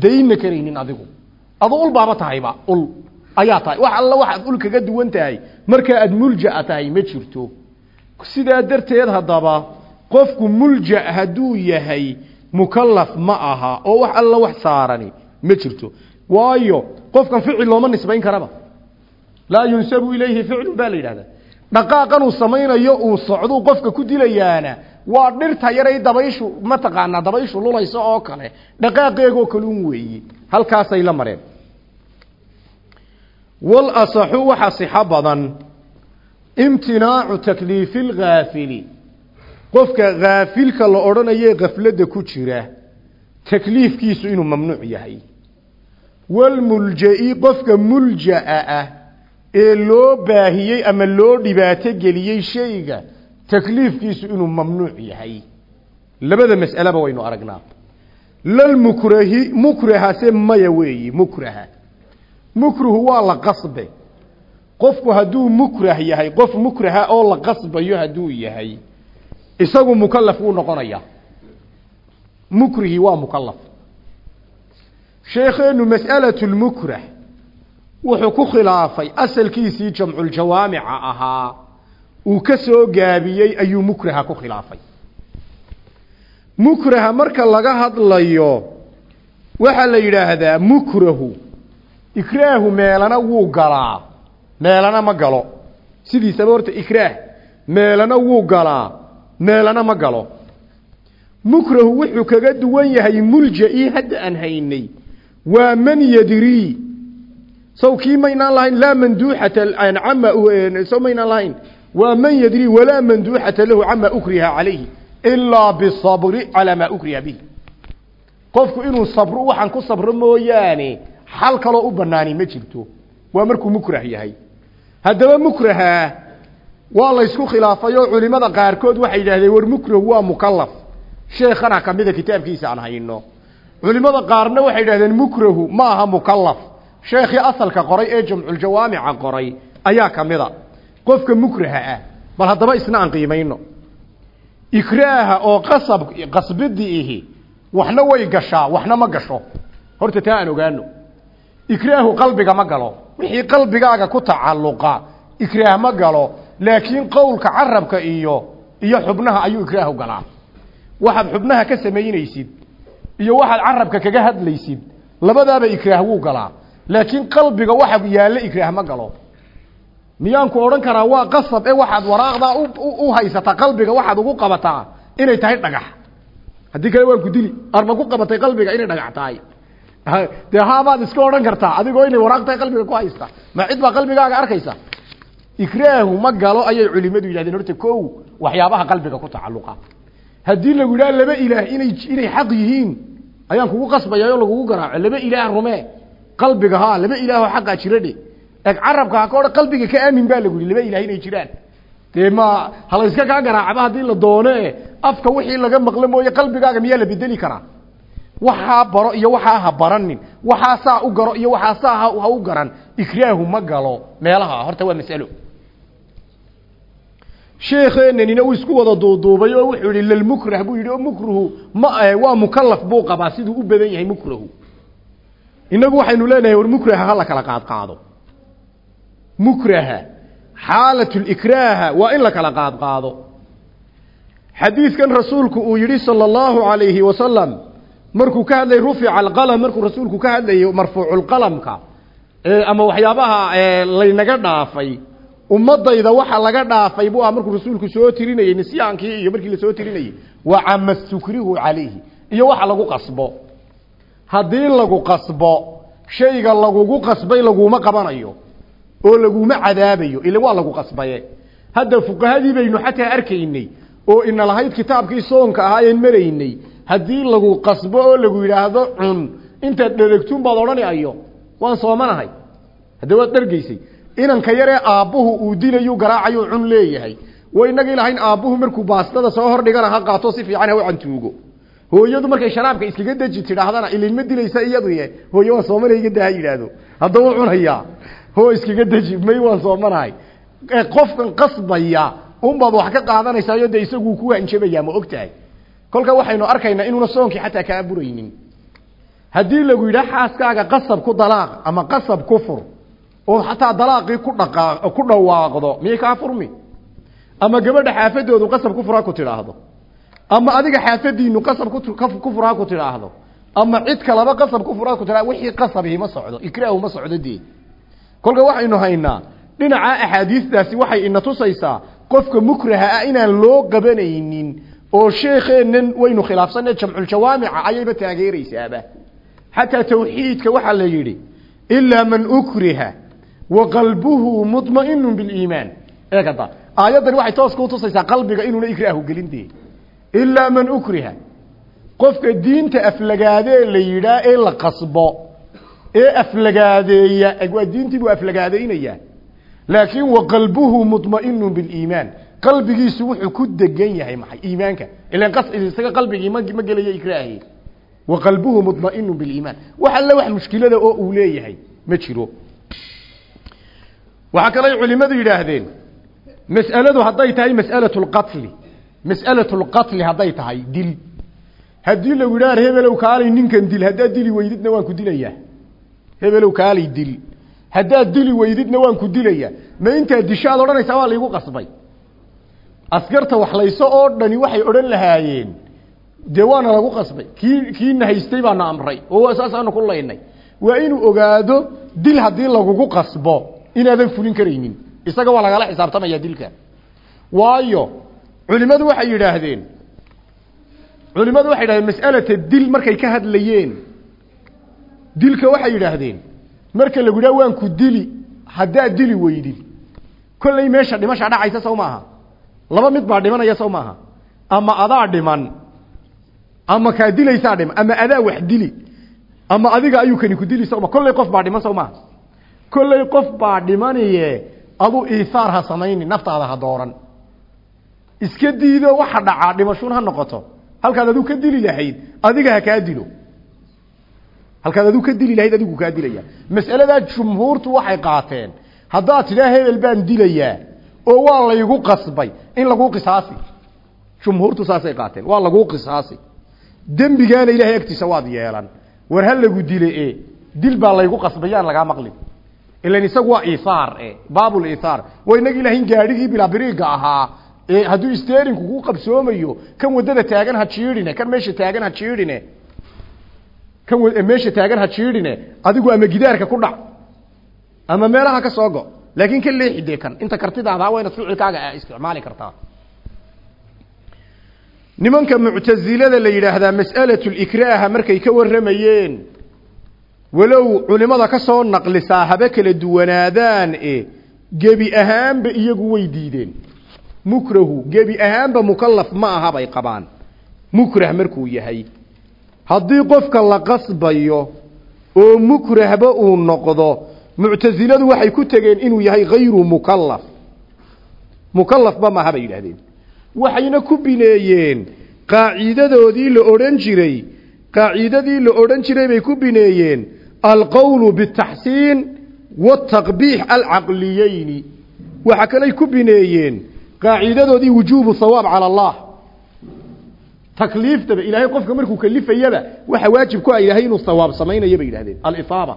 daynna karaynin adigu. Adu ul tahayba ul. Ayaa tahay. Wax alla waxaad ul kaga duwan tahay markaa aad mulja tahay ma jirto sidaa darteed haddaba qofku mulja hadduu yahay mukalaf ma aha oo wax alla wax saarani ma jirto. Waayo qofkan ficil looma nisbayn karaba. Laa yunsabu ilayhi ficlu baa la dhaqaaqan uu samaynayo uu socduu qofka ku dilayaana waa dhirta yaray dabayshu mataqaanaa dabayshu lulayso oo kale. Dhaqaaqeegoo kaluun weeye halkaasay la mareen. Wal asaxu waxa sixo badan imtinaacu takliifi lghaafili qofka haafilka la odhanaye kafladda ku jira takliifkiisu inuu mamnuuc yahay. Walmulja-i qofka mulja-a ah ee loo baahiyey ama loo dhibaato geliyey shayga takliifkiisu inuu mamnuuc yahay. Labada mas'aleba waynu aragnaa. Lalmukrahi mukrahase maya weeyi mukraha. Mukruhu waa la qasbe qofku hadduu mukrah yahay qof mukraha oo la qasbayo hadduu yahay isagu mukalaf wuu noqonaya. Mukrihii waa mukalaf sheekheenu mas'alatu lmukrah wuxuu ku khilaafay asalkiisii jamculjawaamica ahaa. Uu ka soo gaabiyey ayuu mukraha ku khilaafay. Mukraha marka laga hadlayo waxaa la yidhaahdaa mukrahu ikraahu meelana wuu galaa meelana ma galo. Sidiisaba horta ikraah. Meelana wuu galaa. Meelana ma galo. Mukrahu wuxuu kaga duwan yahay mulja-ii hadda aan haynay. Waa man yadrii saw kii maynaan lahayn laa manduuxata cama saw maynaan lahayn waa man yadrii walaa manduuxata lahu cama ukriha calayhi ilaa bisabri calaa maa ukriha bihi. Qofku inuu sabro waxaan ku sabro mooyaane xal kaloo u banaani ma jirto. Waa markuu mukrah yahay haddaba mukraha waa laysku khilaafay oo culimada qaarkood waxay yidhahdeen war mukrah waa mukalaf sheekhana kamida kitaabkiisa aan hayno. Culimada qaarna waxay yidhahdeen mukrahu ma aha mukalaf sheekhii asalka qoray ee jamculjawaamica qoray ayaa kamida qofka mukraha ah bal haddaba isna aan qiimayno. Ikraaha oo qasab qasbidi ihi waxna way gashaa waxna ma gasho. Horta taa aan ogaano ikraahu qalbiga ma galo. Wixii qalbigaaga ku tacalluqa ikraah ma galo. Laakiin qowlka carabka iyo iyo xubnaha ayuu ikraahu galaa. Waxaad xubnaha ka samaynaysid iyo waxaad carabka kaga hadlaysid labadaaba ikraah wuu galaa. Laakiin qalbiga waxa yaalla ikraah ma galo. Miyaanku odhan karaa waa qasab ee waxaad waraaqdaa u haysataa qalbiga waxaad ugu qabataa inay tahay dhagax. Haddii kale waan ku dili arma ku qabatay qalbiga inay dhagax tahay dee haabaad iska odhan kartaa adigoo inay waraaq tahay qalbiga ku haysta ma cid baa qalbigaaga arkaysa ikraahu ma galo ayay culimadu yidhahdeen horta ko waxyaabaha qalbiga ku tacalluqa haddii lagu yidhaha laba ilaah inay inay xaq yihiin ayaan kugu qasbaya oo lagugu garaaco laba ilaah rumee qalbiga ha laba ilaahoo xaqaa jira dhe eg carabka ha ka odhan qalbiga ka aamin baa lagu laba ilaah inay jiraan dee ma halayska kaa garaacaba haddii la doono e afka wixii laga maqlo mooye qalbigaaga miyaa la bedeli karaa waxaa baro iyo waxaa ha baranin. Waxaa saa u garo iyo waxaa saa ha u garan. Ikraahu ma galo. Meelaha horta waa masalo. Sheekeenanina uu isku wada duuduubay oo wuxuu yihi lalmukrah buu yidhi oo mukruhu ma waa mukalaf buu qabaa siduu u badan yahay mukrahu inagu waxaynu leenahay war mukraha hala kala qaad qaado mukraha xaalat likraaha waa in la kala qaad qaado xadiidkan rasuulku uu yidhi sala allahu alayhi wasalam markuu ka hadlayay rufica alqalam markuu rasuulku ka hadlayay marfuuculqalamka ama waxyaabaha laynaga dhaafay ummadayda waxa laga dhaafay buu ah markuu rasuulku soo tirinayey nisyaankii iyo markii la soo tirinayey wa cama sukrihu calayhi iyo waxa lagu qasbo. Haddii lagu qasbo shayga lagugu qasbay laguma qabanayo oo laguma cadaabayo ila waa lagu qasbaye. Hadda fuqahadii baynu xataa arkaynay oo ina lahayd kitaabkii soonka ahaayeen maraynay haddii lagu qasbo oo lagu yidhaahdo cun intaad dheregtun baad odhanayo waan soomanahay hadda waad dhargaysay inanka yaree aabbuhu uu dilayu garaacayu cun leeyahay. Wa inagii lahayn aabbuhu markuu baastada soo hordhigana ha qaato si fiican ha u cantuugo. Hooyadu markay sharaabka iskaga deji tidhaahdana ilinma dilaysa iyadu ye hooye waan soomanayga daa yidhaahdo. Haddaba u cunayaa. Hoo iskaga deji may waan soomanahay qofkan qasbaya unbaad wax ka qaadanaysayo dee isaguu ku hanjabayaa ma og tahay kolka waxaynu arkaynaa inuuna soonkii xataa kaa buraynin. Haddii lagu yidhaha xaaskaaga qasab ku dalaaq ama qasab ku fur oo xataa dalaaqii ku dhaqaa ku dhawaaqdo miyay kaa furmi? Ama gabadha xaafadoodu qasab ku furaa ku tidhaahdo. Ama adiga xaafadiinu qasab ku furaa ku tidhaahdo. Ama cid kalaba qasab ku furaa ku tidhahdo wixii qasabihi ma socdo ikraahu ma socdo dee kolka waxaynu haynaa dhinaca axaadiistaasi waxay ina tusaysaa qofka mukraha ah inaan loo qabanaynin oo sheekheennan waynu khilaafsanay jamculjawaamica ayayba taageeraysaaba xataa tawxiidka waxaa la yidhi ilaa man ukriha wa qalbuhu mudma'inu biliimaan eegada aayaddani waxay toos ku tusaysaa qalbiga inuuna ikraahu gelin dee. Ilaa man ukriha qofka diinta aflagaadee la yidhaa ee la qasbo ee aflagaadeeya waa diintii buu aflagaadaynayaa. Laakiin wa qalbuhu mudma'inu biliimaan qalbigiisu wuxuu ku degan yahay maxay? Iimaanka. Ilan qas isaga qalbigii ma ma ikraahi. Wa qalbuhu mudma'inu biliimaan wax alla wax mushkilada oo uu leeyahay ma jiro. Waxaa kalay culimadu yidhaahdeen mas'aladu hadday tahay mas'alatu lqatli mas'alatu lqatli hadday tahay dil. Haddii lagu yidhaha hebelow kaalay ninkan dil haddaad dili weydidna waan ku dilayaa hebelow kaalay dil. Haddaad dili weydidna waan ku dilayaa ma intaad dishaad odhanaysaa waa laygu qasbay askarta waxlayso oo dhani waxay odhan lahaayeen. Dee waana lagu qasbay. Kii kiina haystay baana amray. Oo saasaanu ku laynay. Waa inuu ogaado dil haddii lagugu qasbo inaadan fulin karaynin. Isaga waa lagala xisaabtamaya dilka. Waayo culimadu waxay yidhaahdeen culimadu waxay yidhahdeen mas'alata dil markay ka hadlayeen dilka waxay yidhaahdeen marka lagu yidhaha waan ku dili haddaad dili weydid kollay meesha dhimasha dhacaysa sow maaha laba mid baa dhimanaya sow maaha. Ama adaa dhiman ama kaa dilaysaa dhiman ama adaa wax dili ama adiga ayuu kani ku dili sowma kollay qof baa dhiman sow maaha. Kollay qof baa dhimanaye adu iihaar ha samayni naftaada ha dooran. Iska diido waxa dhacaa dhimashun ha noqoto. Halkaad aduu ka dili lahayd adiga ha kaa dilo. Halkaad aduu ka dili lahayd adigu kaa dilaya. Mas'aladaa jumhuurtu waxay qaateen. Haddaad tidhaa hebel baan dilayaa oo waa laygu qasbay in laguu qisaasi. Jumhuurtu saasay qaateen waa laguu qisaasi. Dembigaana ilahay agtiisa waad yeelan. War ha lagu dile e dil baa laygu qasbay yaan lagaa maqlin. Ilan isagu waa iihaar e baabul iihaar waa inagii lahayn gaadhigii bilabiriiga ahaa ee hadduu steerinku ku qabsoomayo kan waddada taagan ha jiidhine kan meesha taagan ha jiidhine kan meesha taagan ha jiidhine adigu ama gidaarka ku dhac ama meelaha ka soo go laakiin ka leexi kan inta kartidaada waa ficilkaaga isticmaali kartaa nimanka muctasilada la yidhaahdaa mas'alatu likraaha markay ka warramayeen walow culimada ka soo naqlisaa haba kala duwanaadaan e gebi ahaanba iyagu way diideen mukrahu gebi ahaanba mukallaf ma aha bay qabaan mukrah markuu yahay haddii qofka la qasbayo oo mukrahba uu noqdo muctasiladu waxay ku tegeen inuu yahay hayru mukallaf. Mukallafba maaha bay yidhahdeen waxayna ku bineeyeen qaaciidadoodii la odhan jiray qaaciidadii la odhan jiray bay ku bineeyeen alqowlu bitaxsiin wataqbiix alcaqliyeyni waxa kaley ku bineeyeen qaaciidadoodii wujuubu hawaab cala allah. Takliiftaba ilaahay qofka markuu kalifayaba waxa waajib ku ah ilaahay inuu hawaab samaynayo bay yidhahdeen alisaaba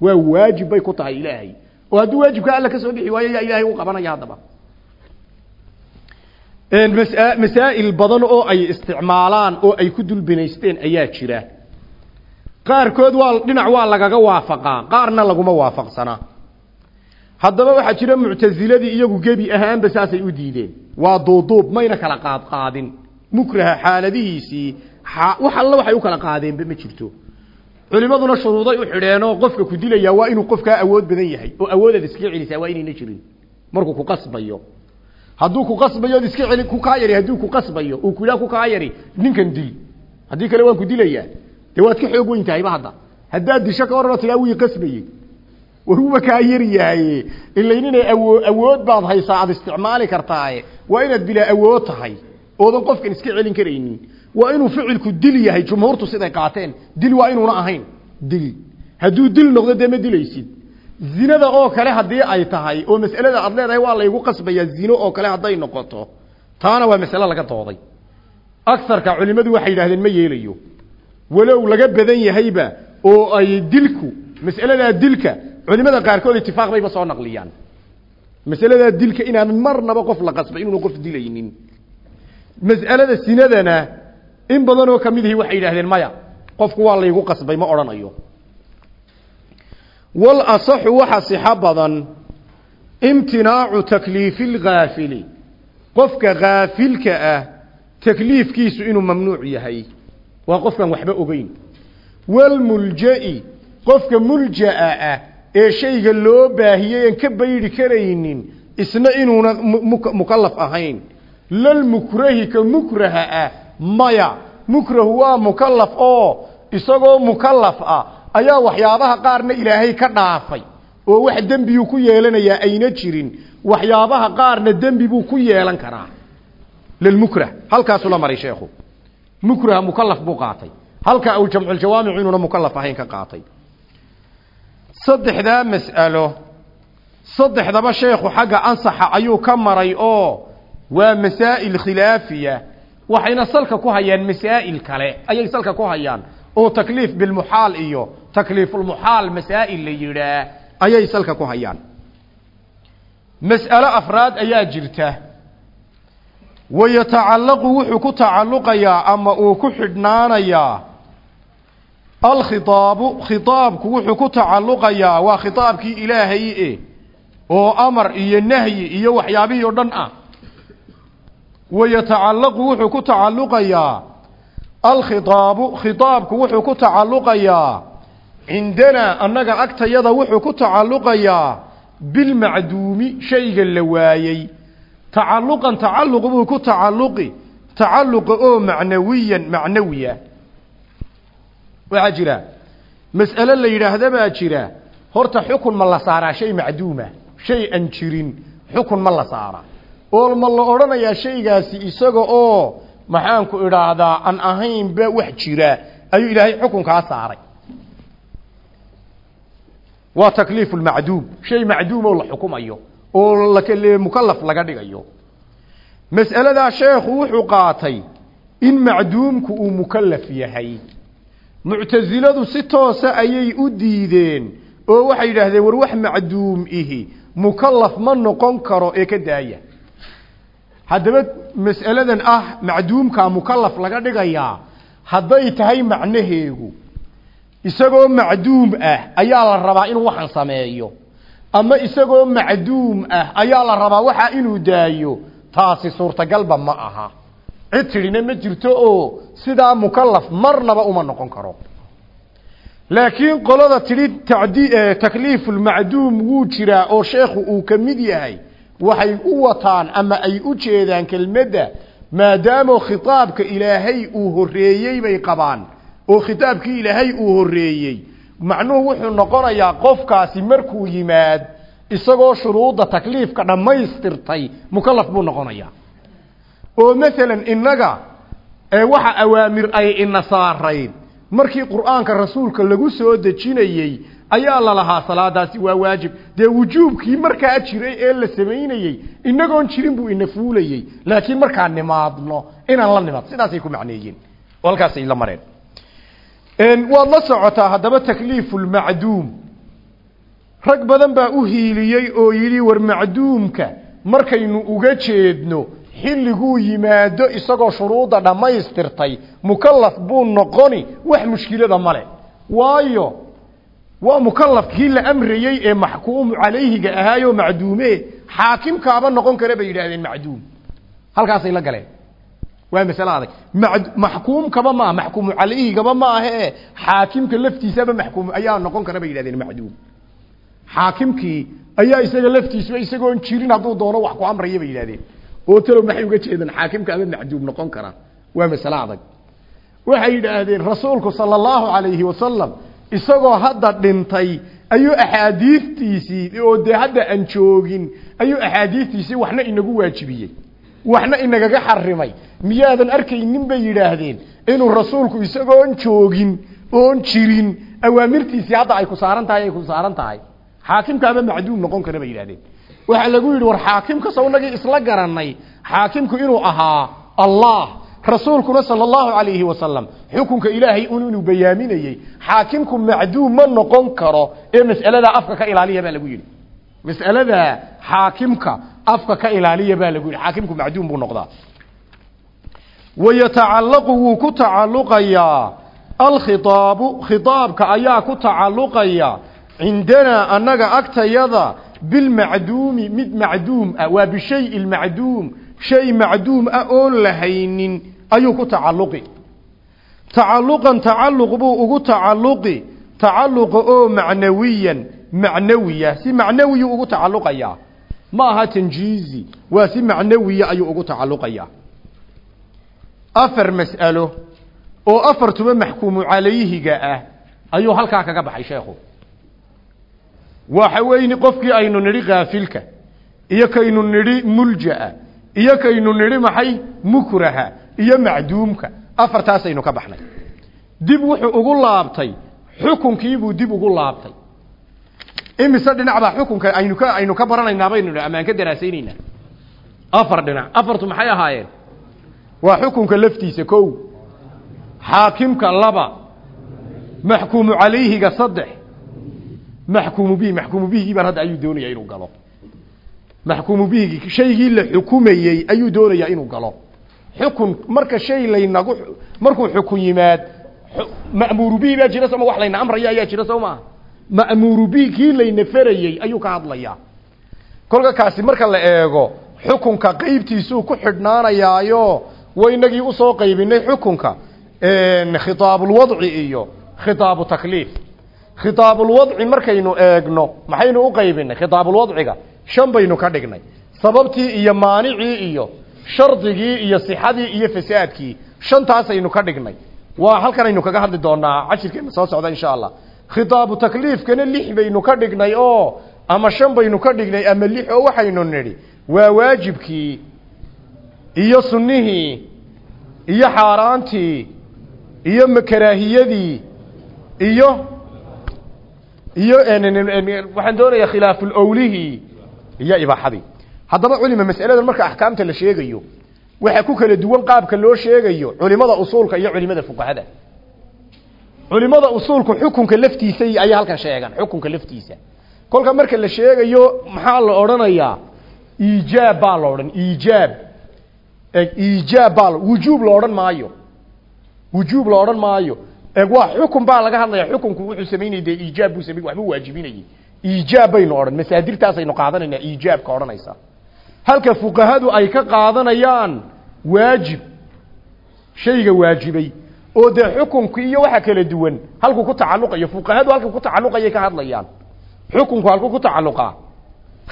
waa waajib bay ku tahay ilaahay. Oo hadduu waajibka alla ka soo bixi waayo yaa ilaahay u qabanaya haddaba. Masaa'il badan oo ay isticmaalaan oo ay ku dulbinaysteen ayaa jira. Qaarkood waa dhinac waa lagaga waafaqaa qaarna laguma waafaqsanaa. Haddaba waxaa jira muctasiladii iyagu gebi ahaanba saasay u diideen. Waa duuduub mayna kala qaadqaadin. Mukraha xaaladihiisii wax alla waxay u kala qaadeenba ma jirto culimaduna shuruuday u xidheenoo qofka ku dilaya waa inuu qofkaa awood badan yahay oo awoodaad iskaga celisaa waa inayna jirin. Markuu ku qasbayo. Hadduu ku qasbayo od iska celi ku kaa yari hadduu ku qasbayo uu ku yidhaha yari ninkan dil. Haddii kale waan ku dilayaa. Dee ka xoog weyn tahayba hadda. Haddaad disho ka horana tiraa wii qasbayey. Waruba kaa yar yahaye ilayn inay awo awood baad haysaa aada isticmaali kartaaye. Waa inaad bilaa awood tahay. Oodan qofkan iska celin karaynin waa inuu ficilku dil yahay jumhuurtu siday qaateen. Dil waa inuuna ahayn. Dil. Hadduu dil noqdo dee dilaysid. Zinada oo kale haddii ay tahay oo mas'alada aad leedahay waa laygu qasbayaa zino oo kale hadday noqoto. Taana waa masale laga dooday. Agarka culimmadu waxay yidhahdeen ma yeelayo. Walow laga badan yahayba oo ay dilku mas'aladaa dilka culimada qaarkood itifaaq bayba soo naqliyaan. Mas'aladaa dilka inaan marnaba qof la qasbay inuuna qof dilaynin. Mas'alada sinadana in badan oo ka mid ihi waxay yidhahdeen maya qofku waa laygu qasbay ma odhanayo. Wal asaxu waxa sixo badan imtinaacu takliifi lgaafili qofka gaafilka ah takliifkiisu inuu mamnuuc yahay. Waa qofkaan waxba ogeyn. Walmulja'i qofka mulja'a ah ee shayga loo baahiyey aan ka bayri karaynin isna inuuna mukallaf ahayn. Lalmukrahi ka mukraha ah maya. Mukrahu waa mukallaf oo isagoo mukallaf ah. Ayaa waxyaabaha qaarna ilaahay ka dhaafay. Oo wax dembiyuu ku yeelanayaa ayna jirin. Waxyaabaha qaarna dembi buu ku yeelan karaa. Lilmukrah halkaasuu la maray sheekhu. Mukraha mukallaf buu qaatay. Halka uu jamculjawaamic inuuna mukallaf ahayn ka qaatay. Saddexdaa mas'alo. Saddexdaba sheekhu xagga ansaxa ayuu ka maray oo waa masaa'il khilaafiya waxayna salka ku hayaan masaa'il kale. Ayay salka ku hayaan. Oo takliif bilmuxaal iyo takliifulmuxaal masaa'il la yidhaah ayay salka ku hayaan. Mas'alo afraad ayaa jirta. Wayatacallaqu wuxuu ku tacalluqayaa ama uu ku xidhnaanayaa. Alkhitaabu khitaabku wuxuu ku tacalluqayaa waa khitaabkii ilaahay e oo amar iyo nahyi iyo waxyaabihii o dhan ah wayatacallaqu wuxuu ku tacalluqayaa alkhitaabu khitaabku wuxuu ku tacalluqayaa cindanaa annaga agtayada wuxuu ku tacalluqayaa bilmacduumi shayga la waayey tacalluqan tacalluq buu ku tacalluqi tacalluqa oo macnawiyan macnawiya waxaa jira mas'alo la yidhaahda baa jira horta xukun ma la saaraa shay macduuma shay aan jirin xukun ma la saaraa oo ma la odhanayaa shaygaasi isaga oo maxaanku idhaahdaa aan ahaynba wax jira ayuu ilaahay xukunkaa saaray. Waa takliif lmacduum shay macduum oo la xukumayo oo lakale mukallaf laga dhigayo. Mas'aladaa sheekhu wuxuu qaatay in macduumku uu mukallaf yahay. Muctasiladu si toosa ayay u diideen oo waxay yidhaahdeen war wax macduum ihi mukallaf ma noqon karo ee ka daaya haddaba mas'aladan ah macduumkaa mukallaf laga dhigayaa hadday tahay macnaheegu. Isagoo macduum ah ayaa la rabaa inuu waxan sameeyo. Ama isagoo macduum ah ayaa la rabaa waxa inuu daayo. Taasi suurtagalba ma aha. Cid tidhina ma jirto oo sidaa mukallaf marnaba uma noqon karo. Laakiin qolada tidhi tadi takliifulmacduum wuu jiraa oo sheekhu uu ka mid yahay waxay u wataan ama ay u jeedaan kelmadda maadaamo khitaabka ilaahay uu horreeyey bay qabaan. Oo khitaabkii ilaahay uu horreeyey. Macnuhu wuxuu noqonayaa qofkaasi markuu yimaad isagoo shuruudda takliifka dhammaystirtay mukallaf buu noqonayaa. Oo masalan innaga waxa awaamir ay ina saarayd markii qur'aanka rasuulka lagu soo dejinayey ayaa la lahaa salaadaasi waa waajib. Dee wujuubkii markaa jiray ee la samaynayey inagoon jirin buu ina fuulayey. Laakiin markaa nimaadno inaan la nimaad sidaasay ku macneeyeen. Halkaasay la mareen. Waad la socotaa haddaba takliifulmacduum rag badan baa u hiiliyey oo yidhi war macduumka markaynu uga jeedno xilliguu yimaado isagoo shuruudda dhammaystirtay mukallaf buu noqoni wax mushkilada male waayo waa mukallafkii la amrayey ee maxkuumu calayhiga ahaayoo macduume xaakimkaaba noqon kara bay yidhaahdeen macduum. Halkaasay la galeen. Waa masale adag. Maxkuumkaba maaha maxkuumu calayhigaba ma ahe xaakimka laftiisaba maxkuum ayaa noqon kara bay yidhahdeen macduum. Xaakimkii ayaa isaga laftiisuba isagoon jirin hadduu doono wax ku amraya bay yidhahdeen oo talow maxay uga jeedaan xaakimka macduum noqon kara. Waa masale adag. Waxay yidhaahdeen rasuulku sala calayhi wasalam isagoo hadda dhintay ayuu axaadiistiisii oo dee hadda aan joogin ayuu axaadiistiisii waxna inagu waajibiyey waxna inagaga xarimay. Miyaadan arkaynin bay yidhaahdeen inuu rasuulku isagoon joogin oon jirin awaamirtiisii hadda ay ku saaran tahay ay ku saaran tahay. Xaakimkaaba macduum noqon kara bay yidhahdeen waxaa lagu yidhi war xaakimka sawnagii isla garanay xaakimku inuu ahaa allah rasuulkuna sala allahu calayhi wasalam xukunka ilaahay un inuu bayaaminayey xaakimku macduum ma noqon karo ee mas'aladaa afka ka ilaaliya baa lagu yidhi. Mas'aladaa xaakimka afka ka ilaaliya baa lagu yidhi. Xaakimku macduum buu noqdaa. Wayatacallaqu wuu ku tacalluqayaa alkhitaabu khitaabka ayaa ku tacalluqaya. Cindanaa annaga agtayada bilmacduumi mid macduum ah. Waa bishayi lmacduum shay macduum ah oon lahaynin ayuu ku tacalluqi. Tacalluqan tacalluq buu ugu tacalluqi tacalluqa oo macnawiyan macnawiya si macnawiyuu ugu tacalluqayaa ma aha tanjiizi waa si macnawiya ayuu ugu tacalluqayaa afar mas'alo oo afartuba maxkuumu calayhiga ah ayuu halkaa kaga baxay sheekhu waxa weyni qofkii aynu nidhi kaafilka iyo kaynu nidhi mulja'a iyo kaynu nidhi maxay mukraha iyo macduumka. Afartaasaynu ka baxnay. Dib wuxuu ugu laabtay. Xukunkiibuu dib ugu laabtay. Imise dhinac baa xukunka aynu ka aynu ka baranaynaa baynu amaan ka daraasaynaynaa. Afar dhinac. Afartu maxay ahaayeen? Waa xukunka laftiisa kow. Xaakimka laba. Maxkuumu calayhiga saddex. Maxkuumu bihi maxkuumu bihigii baan hadda ayuu doonaya inuu galo. Maxkuumu bihigi shaygii la xukumayey ayuu doonayaa inuu galo xukun marka shay laynagu markuu xukun yimaad ma'muuru bihi baa jira sooma wax layna amraya ayaa jira soo maaha ma'muuru bihi kii layna ferayey ayuu ka hadlayaa. Kolka kaasi marka la eego xukunka qeybtiisuu ku xidhnaanayaayo waynagii u soo qaybinay xukunka khitaabulwadci iyo khitaabu takliif. Khitaabulwadci markaynu eegno maxaynu u qaybinay khitaabulwadciga shan baynu ka dhignay. Sababtii iyo maanicii iyo shardigii iyo sixadii iyo fasaadkii. Shantaasaynu ka dhignay. Waa halkan aynu kaga hadli doonaa cashirkeena soo socda insha allah. Khitaabu takliifkana lix baynu ka dhignay oo ama shan baynu ka dhignay ama lix oo waxaynu nidhi waa waajibkii iyo sunnihii iyo xaaraantii iyo makaraahiyadii iyo iyo waxaan doonayaa khilaaful awlihii iyo ibaaxadii haddaba culima mas'aladan marka axkaamta la sheegayo waxa ku kala duwan qaabka loo sheegayo culimada usuulka iyo culimada fuqahada. Culimada usuulku xukunka laftiisa ayaa halkan sheegan xukunka laftiisa. Kolka marka la sheegayo maxaa la odhanayaa? Iijaab baa la odhan iijaab. Iijaab baa wujuub la odhan maayo. Wujuub la odhan maayo. Waa xukun baa laga hadlaya xukunku wuxuu samaynayay dee iijaab buu samey waxbuu waajibinayay. Iijaab baynu odhan masaadirtaasaynu qaadanaynaa iijaabka odhanaysa halka fuqahadu ay ka qaadanayaan waajib. Shayga waajibay. Oo dee xukunki iyo waxa kala duwan halkuu ku tacalluqayo fuqahadu halkuu ku tacalluqayay ka hadlayaan. Xukunku halkuu ku tacalluqaa.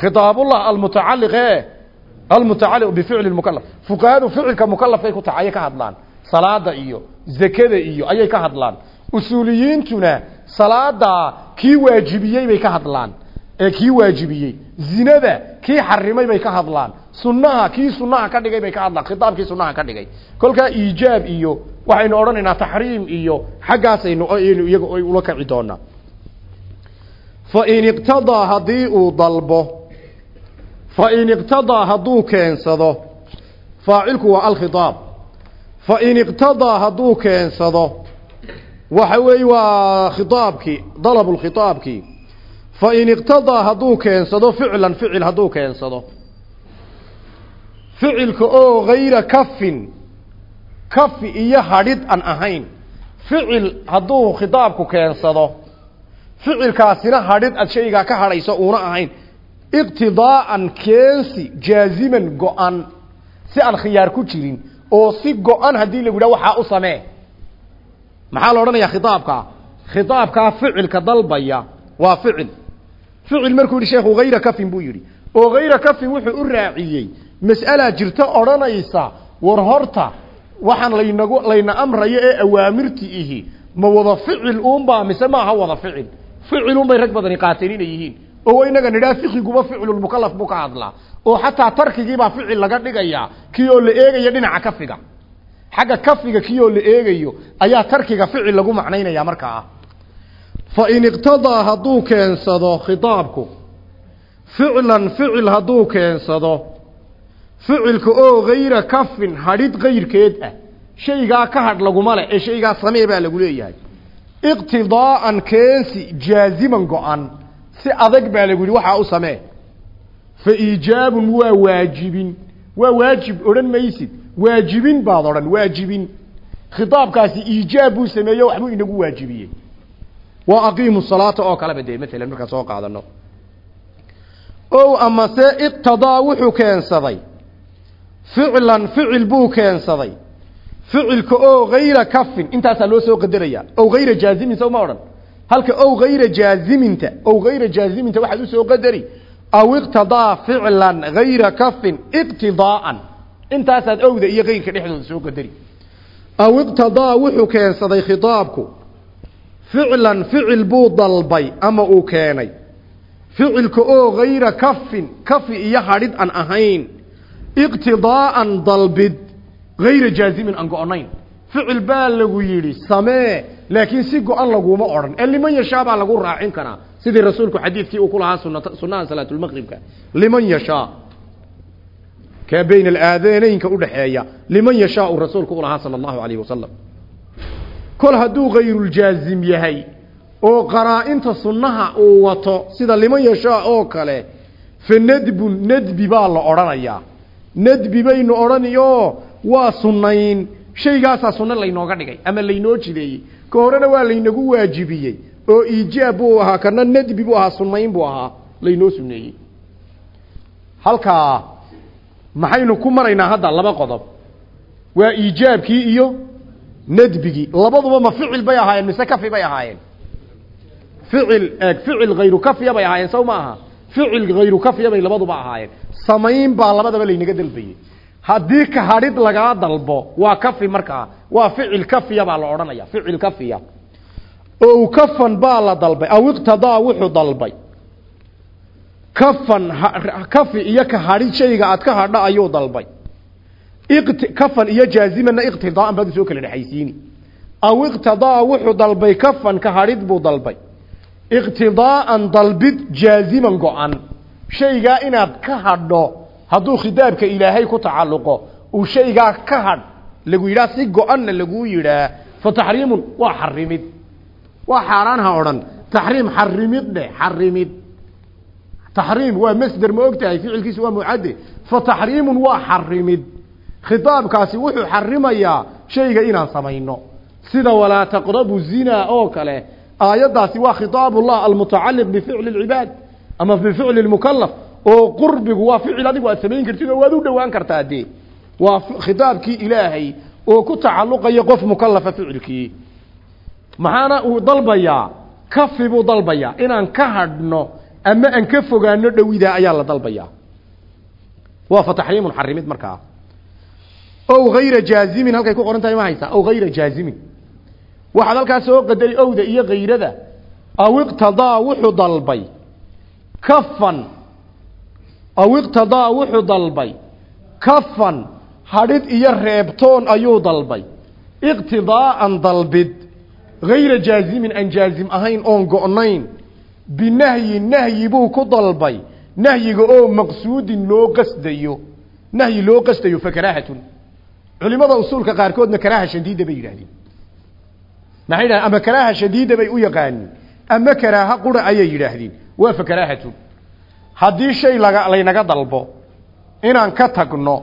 Khitaabullah almutacalliq e almutacalliq bificli lmukalaf fuqahadu ficilka mukalafkay ku tacayay ka hadlaan. Salaada iyo zakada iyo ayay ka hadlaan. Usuuliyiintuna salaada kii waajibiyey bay ka hadlaan. Ee kii waajibiyey zinada kii xarimay bay ka hadlaan. Sunnaha kii sunnaha ka dhigay bay ka hadlaan. Khitaabkii sunnaha ka dhigay. Kolkaa iijaab iyo waxaynu odhanaynaa taxriim iyo xaggaasaynu iyaga ula kaci doonaa. Fain iqtadaa haddii uu dalbo fain iqtadaa hadduu keensado faacilku waa alkhitaab. Fain iqtadaa hadduu keensado waxa weeye waa khitaabkii dalab lkhitaabkii fain iqtadaa hadduu keensado ficlan ficil hadduu keensado. Ficilka oo gayra kafin kafi iyo hadhid aan ahayn. Ficil hadduu khitaabku keensado ficilkaasina hadhid aad shaygaa ka hadhayso uuna ahayn. Iqtidaa'an keensi jaaziman go-an si aan khiyaar ku jirin oo si go-an haddii lagu yidhaha waxaa u samee. Maxaa la odhanayaa khitaabkaa khitaabkaa ficilka dalbaya waa ficil ficil markuu yidhi sheekhu hayra kafin buu yidhi oo hayra kafin wuxuu u raaciyey mas'alaa jirta odhanaysa war horta waxaan laynagu layna amrayo ee awaamirti ihi ma wada ficil uunbaa mise maaha wada ficil ficilun bay rag badani qaateen inay yihiin oo inaga nidhaha fikiguba ficlulmukalaf buu ka hadlaa oo xataa tarkigiibaa ficil laga dhigayaa kii oo la eegaya dhinaca kafiga xagga kafiga kii oo la eegayo ayaa tarkiga ficil lagu macnaynaya markaa fain iqtadaa hadduu keensado khitaabku ficlan ficil hadduu keensado ficilka oo hayra kafin hadhid kayrkeed ah shaygaa ka hadh laguma leh ee shaygaa samee baa lagu leeyahay. Iqtidaa'an keensi jaaziman go-an si adag baa lagu yidhi waxaa u samee. Fa iijaabun waa waajibin waa waajib odhan maysid waajibin baad odhan waajibin. Khitaabkaasi iijaab buu sameeye waxbuu inagu waajibiyey waa salaata oo kaleba dee maalan markaan soo qaadano. Ow amase iqtadaa wuxuu keensaday. Ficlan ficil buu keensaday. Ficilka oo hayra kafin intaasaa loo soo qadaraya ow hayra jaazimin sow ma odhan. Halka ow hayra jaaziminta ow hayra jaaziminta waxaad u soo qadari. Aw iqtadaa ficlan hayra kafin iqtidaa'an. Intaasaad owda iyo kayrka dhexdooda soo qadari. Aw iqtadaa wuxuu keensaday khitaabku ficlan ficil buu dalbay ama uu keenay. Ficilka oo hayra kafin kafi iyo hadhid aan ahayn. Iqtidaa'an dalbid hayra jaazimin aan go-nayn. Ficil baa lagu yidhi samee laakiin si go-an laguma odhan. Ee liman yashaa baa lagu raacin karaa. Sidii rasuulku xadiidkii uu ku lahaa sunata sunaha salaatulmaqribka liman yashaa. Kaa bayna alaadaneynka udhaxeeya liman yashaa uu rasuulku u lahaa sala allahu alayhi wasalam kol hadduu hayruuljaazim yahay oo qaraa-inta sunnaha uu wato sida liman yashaa oo kale fa nadbun nadbi baa la odhanayaa. Nadbi baynu odhaniyo waa sunnayn. Shaygaasaa sunno laynooga dhigay ama laynoo jideeyey. Ka horena waa laynagu waajibiyey oo iijaab buu ahaa kana nadbi buu ahaa sunnayn buu ahaa laynoo suneeyey halkaa maxaynu ku maraynaa hadda laba qodob. Waa iijaabkii iyo nadbigii labaduba ma ficil bay ahaayeen mise kafi bay ahaayeen. Ficil eeg ficil hayru kafiya bay ahaayeen saw ma aha. Ficil hayru kafiya bay labaduba ahaayeen. Samayn baa labadaba laynaga dalbayey. Haddii ka hadhid lagaa dalbo waa kafi markaa waa ficil kafiya baa la odhanaya ficil kafiya. Oo kafan baa la dalbay aw iqtadaa wuxuu dalbay. Kafan kafi iyo ka hadhid shayga aad ka hadha ayuu dalbay kafan iyo jaazimana iqtidaa'an baad soo kala dhexaysiini aw iqtadaa wuxuu dalbay kafan ka hadhid buu dalbay. Iqtidaa'an dalbid jaaziman go-an. Shaygaa inaad ka hadho hadduu khidaabka ilaahay ku tacalluqo uu shaygaa ka hadh lagu yidhaha si go-anna laguu yidhaa fa taxriimun waa xarimid waa xaaraan ha odhan. Taxriim xarimid dheh xarimid taxriim waa masder ma og tahay waa mucadde fa taxriimun waa xarimid khitaabkaasi wuxuu xarimayaa shayga inaan samayno. Sida walaa taqrabu zina oo kale aayaddaasi waa khitaabullah almutacaliq bificli lcibaad ama bificli lmukalaf oo qurbigu waa ficil adigu aad samayn kartid oo waad u dhowaan kartaa dee waa khitaabkii ilaahay oo ku tacalluqaya qof mukalafa ficilkii. Maxaana uu dalbayaa kafi buu dalbayaa. Inaan ka hadhno ama aan ka fogaano dhowidaa ayaa la dalbayaa. Waa fa xarimid markaa ow hayra jaazimin halkay ku qoran tahay ma haysaa ow hayra jaazimin. Waxaad halkaas soo qadari owda iyo kayrada aw iqtadaa wuxuu dalbay. Kafan. Aw iqtadaa wuxuu dalbay. Kafan. Hadhid iyo reebtoon ayuu dalbay. Iqtidaa'an dalbid. Hayra jaazimin aan jaazim ahayn oon go'nayn. Binahyin nahyi buu ku dalbay. Nahyiga oo maqsuudin loo qasdayo. Nahyi loo qasdayo fa karaahatun culimada usuulka qaarkoodna karaaha shadiida bay yidhaahdeen. Maxay yidhahdeen? Ama karaaha shadiida bay u yaqaaniin. Ama karaaha qura ayay yidhaahdeen. Waa fa karaahatun haddii shay laga laynaga dalbo inaan ka tagno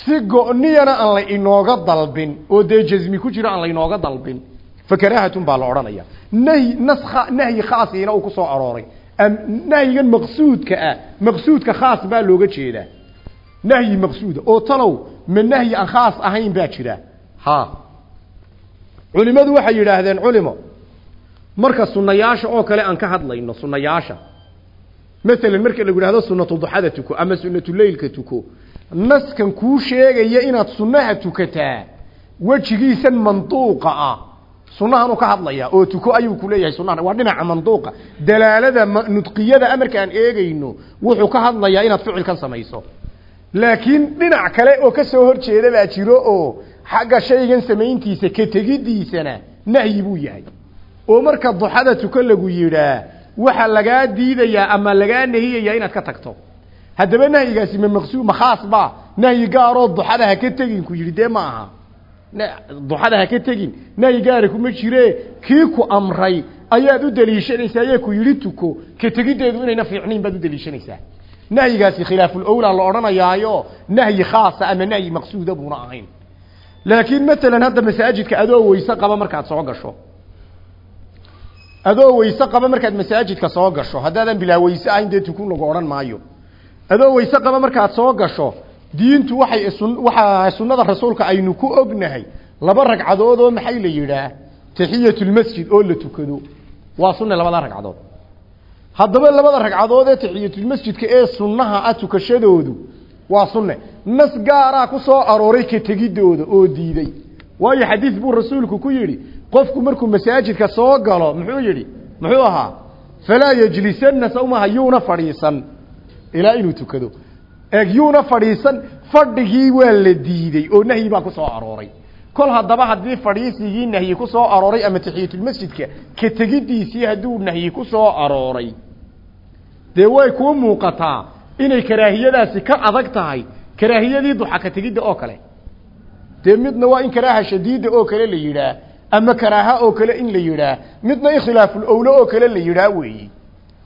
si go'niyana aan la inooga dalbin oo dee jasmi ku jiro aan laynooga dalbin fakarahatun baa la odhanaya. Nahyi nas nahyi khaasiina uu ku soo arooray. Nahyigan maqsuudka ah maqsuudka khaas baa looga jeedaa nahyi maqsuuda oo talow ma nahyi aan khaas ahayn baa jira ha culimadu waxay yidhaahdeen culimo marka sunayaasha oo kale aan ka hadlayno sunayaasha maalan marka lagu yidhahdo sunatu duxada tuko ama sunatu leylka tuko naskan kuu sheegaya inaad sunnaha tukataa wejigiisan manduuqa ah sunnahanuu ka hadlaya oo tuko ayuu ku leeyahay sunnahan waa dhinaca manduuqa dalaalada nudqiyada amarka aan eegayno wuxuu ka hadlayaa inaad ficilkan samayso laakiin dhinac kale oo ka soo hor jeeda baa jiro oo xagga shaygan samayntiisa ka tegidiisana nahyi buu yahay. Oo marka duxada tuko lagu yidhaa waxaa lagaa diidayaa ama lagaa nehiyayaa inaad ka tagto. Haddaba nahyigaasi ma maqsuud ma khaas ba nahyi gaaroo duxada ha ka tegin ku yidhi dee ma aha. Duxada ha ka tegin nahyi gaara kuma jire kii ku amray ayaad u daliishanaysaa ayee ku yidhi tuko ka tegiddeedu inayna fiicnayn baad u daliishanaysaa nahyigaasi khilaafulowlaa la odhanayaayo nahyi khaasa ama nahyi maqsuuda buuna ahayn laakiin matalan hadda masaajidka adoo weyse qaba markaad soo gasho adoo weyse qaba markaad masaajidka soo gasho haddaadan bilaa weyse ahayn dee tukun lagu odhan maayo adoo weyse qaba markaad soo gasho diintu waxay waxaa sunnada rasuulka aynu ku ognahay laba ragcadood oo maxay la yidhaah taxiyatulmasjid oo la tukado waa sunne labada ragcadood haddaba labada ragcadood ee taxiyatulmasjidka ee sunnaha ah tukashadoodu waa sunne. Nas gaaraa ku soo arooray ka tegidooda oo diiday. Waayo xadiis buu rasuulku ku yidhi qofku markuu masaajidka soo galo muxuu yidhi muxuu ahaa falaa yejlisanna sawmaha yuuna fadhiisan. Ilaa inuu tukado. Eeg yuuna fadhiisan fadhigii waa la diiday oo nahyi baa ku soo arooray kol haddaba haddii fadhiisigii nahyi ku soo arooray ama taxiyatulmasjidka ka tegidiisii hadduu nahyi ku soo arooray. Dee way kuu muuqataa inay karaahiyadaasi ka adag tahay karaahiyadii duxa ka tegidda oo kale. Dee midna waa in karaaha shadiida oo kale la yidhaah ama karaaha oo kale in la yidhaah midna ikhilaaful owle oo kale la yidhaah weeyi.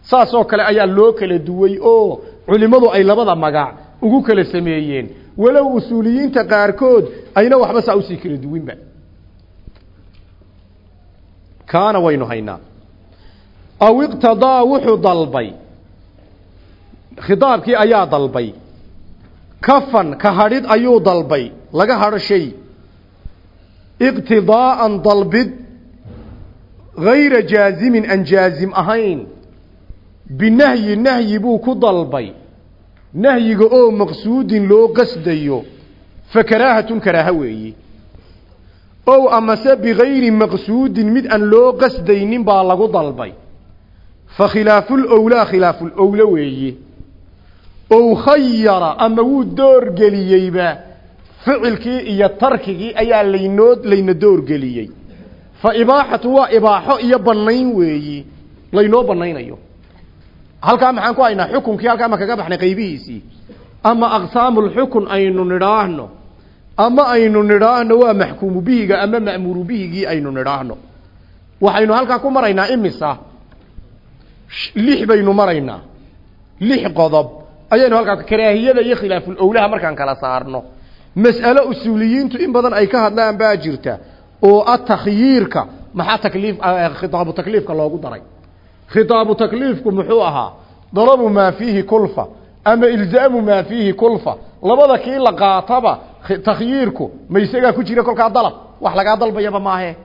Saasoo kale ayaa loo kala duway oo culimmadu ay labada magac ugu kala sameeyeen walow usuuliyiinta qaarkood ayna waxba saa u sii kala duwinba. Kaana waynu haynaa. Aw iqtadaa wuxuu dalbay. Khitaabkii ayaa dalbay. Kafan ka hadhid ayuu dalbay. Laga hadho iqtidaa'an dalbid gayra jaazimin aan jaazim ahayn. Binahyi nahyi buu ku dalbay nahyiga oo maqsuudin loo qasdayo fa karaahatun karaaha weeyi. Ow amase bigayri maqsuudin mid aan loo qasdaynin baa lagu dalbay. Fa khilaafulowlaa khilaafulowla weeyi. Ow khayara ama wuu doorgeliyeyba ficilkii iyo tarkigii ayaa laynoo layna doorgeliyey fa ibaaxatu waa ibaaxo iyo bannayn weeyi. Laynoo bannaynayo halkaa maxaan ku haynaa xukunkii halkaa ma kaga baxnay qaybihiisii? Ama aqsaamulxukun aynu nidhaahno? Ama aynu nidhaahno waa maxkuumu bihiga ama ma'muuru bihigii aynu nidhaahno? Waxaynu halkaa ku maraynaa imisa? Lix baynu maraynaa. Lix qodob. Ayaynu halkaa karaahiyada iyo khilaaful owlaha markaan kala saarno. Mas'alo usuuliyiintu in badan ay ka hadlaan baa jirta. Oo a takhyiirka maxaa takliif khitaabu takliifka loogu daray khitaabu takliifku muxuu ahaa dalabu maa fiihi kulfa ama ilzaamu maa fiihi kulfa. Labada kii la qaataba takhyiirku ma isagaa ku jira kolkaa dalab? Wax lagaa dalbayaba maahe?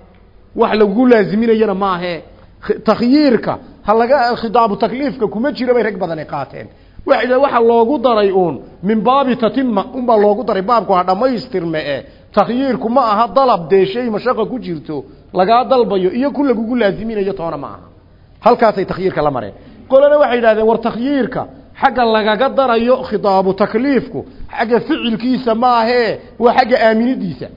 Wax lagu laaziminayana maahe? Takhyiirka ha laga khitaabu takliifka kuma jiro bay rag badani qaateen. Waxa waxa loogu daray uun min baabi tatima unbaa loogu daray baabku ha dhammaystirme e takhyiirku ma aha dalab dee shay mashaqa ku jirto lagaa dalbayo iyo ku lagugu laaziminayo toona ma aha halkaasay takhyiirka la mareen. Qolana waxay yidhahdeen war takhyiirka xagga lagaga darayo khitaabu takliifku xagga ficilkiisa maahee waa xagga aaminidiisa.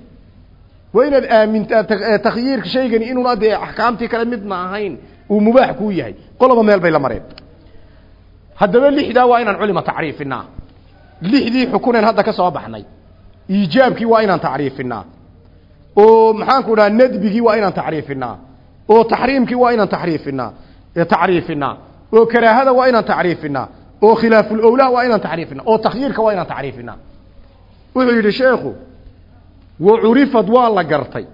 Waa inaad aamintaa takhyiirka shaygani inuuna dee axkaamtii kale midna ahayn uu mubaax kuu yahay. Qoloba meel bay la mareen. Haddaba lixdaa waa inaan culima tacriifinaa. Lixdii xukuneen hadda ka soo baxnay. Iijaabkii waa inaan tacriifinaa. Oo maxaanku dhaha nadbigii waa inaan tacriifinaa. Oo taxriimkii waa inaan taxriifinaa tacriifinaa oo karaahada waa inaan tacriifinaa oo khilaaful owlaha waa inaan tacriifinaa oo takhyiirka waa inaan tacriifinaa wuxuu yidhi sheekhu wa curifad waa la gartay.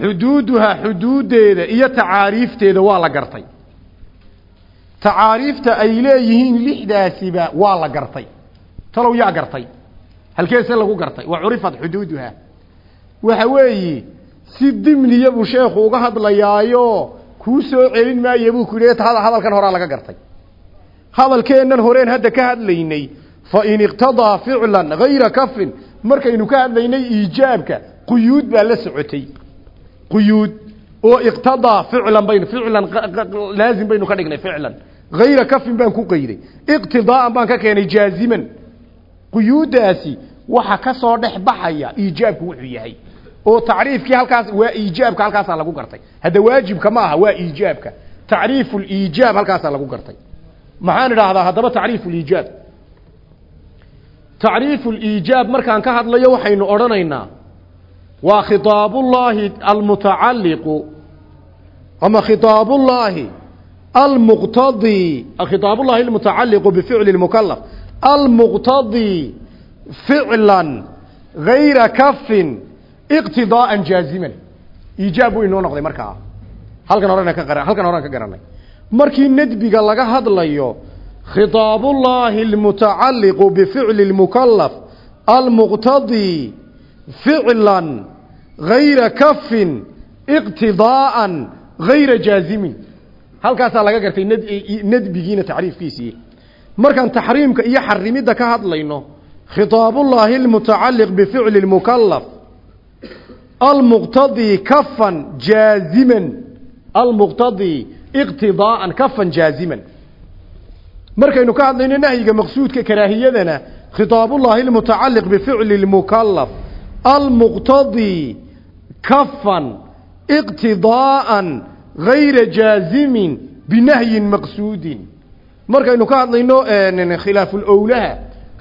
Xuduuduhaa xuduuddeeda iyo tacaariifteeda waa la gartay. Tacaariifta ay leeyihiin lixdaasiba waa la gartay. Talow yaa gartay. Halkeese lagu gartay. Wa curifad xuduuduhaa waxa weeye si dimniya buu sheekhu uga hadlayaayo kuu soo celin maayo buu ku yidhi hadalkan horaa laga gartay. Hadalkeennan horeen hadda ka hadlaynay fa in iqtadaa ficlan hayra kafin markaynu ka hadlaynay iijaabka quyuud baa la socotay. Quyuud oo iqtadaa ficlan baynu ficlan laazim baynu ka dhignay ficlan. Hayra kafin baan ku qayday iqtidaa'an baan ka keenay jaaziman. Quyuuddaasi waxa ka soo dhex baxaya iijaabku wuxuu yahay oo tacriifkii halkaas waa iijaabka halkaasaa lagu gartay. Hadda waajibka ma aha waa iijaabka. Tacriifu liijaab halkaasaa lagu gartay. Maxaan idhaahdaa haddaba tacriifu liijaab tacriifu liijaab markaan ka hadlayo waxaynu odhanaynaa waa khitaabullaahi almutacalliqu ama khitaabullaahi almuqtadii khitaabullahi almutacalliqu bificli lmukalaf almuqtadii ficlan gayra kafin iqtidaaan jaaziman iijaab buu inoo noqday markaa. Halkan horena ka qara halkan horena ka garanay. Markii nadbiga laga hadlayo khitaabullaahi almutacalliqu bificli almukallaf almuqtadi ficlan gayra kafin iqtidaa'an gayra jaazimin halkaasaa laga gartay nadbigiina tacriifkiisii. Markaan taxriimka iyo xarimidda ka hadlayno khitaabullaahi almutacalliq bificli almukallaf almuqtadii kafan jaaziman almuqtadii iqtidaa'an kafan jaaziman markaynu ka hadlayno nahyiga maqsuudka karaahiyadana khitaabullaahi almutacalliq bificli lmukalaf almuqtadii kafan iqtidaa'an غayra jaazimin binahyin maqsuudin. Markaynu ka hadlayno khilaafulowlaha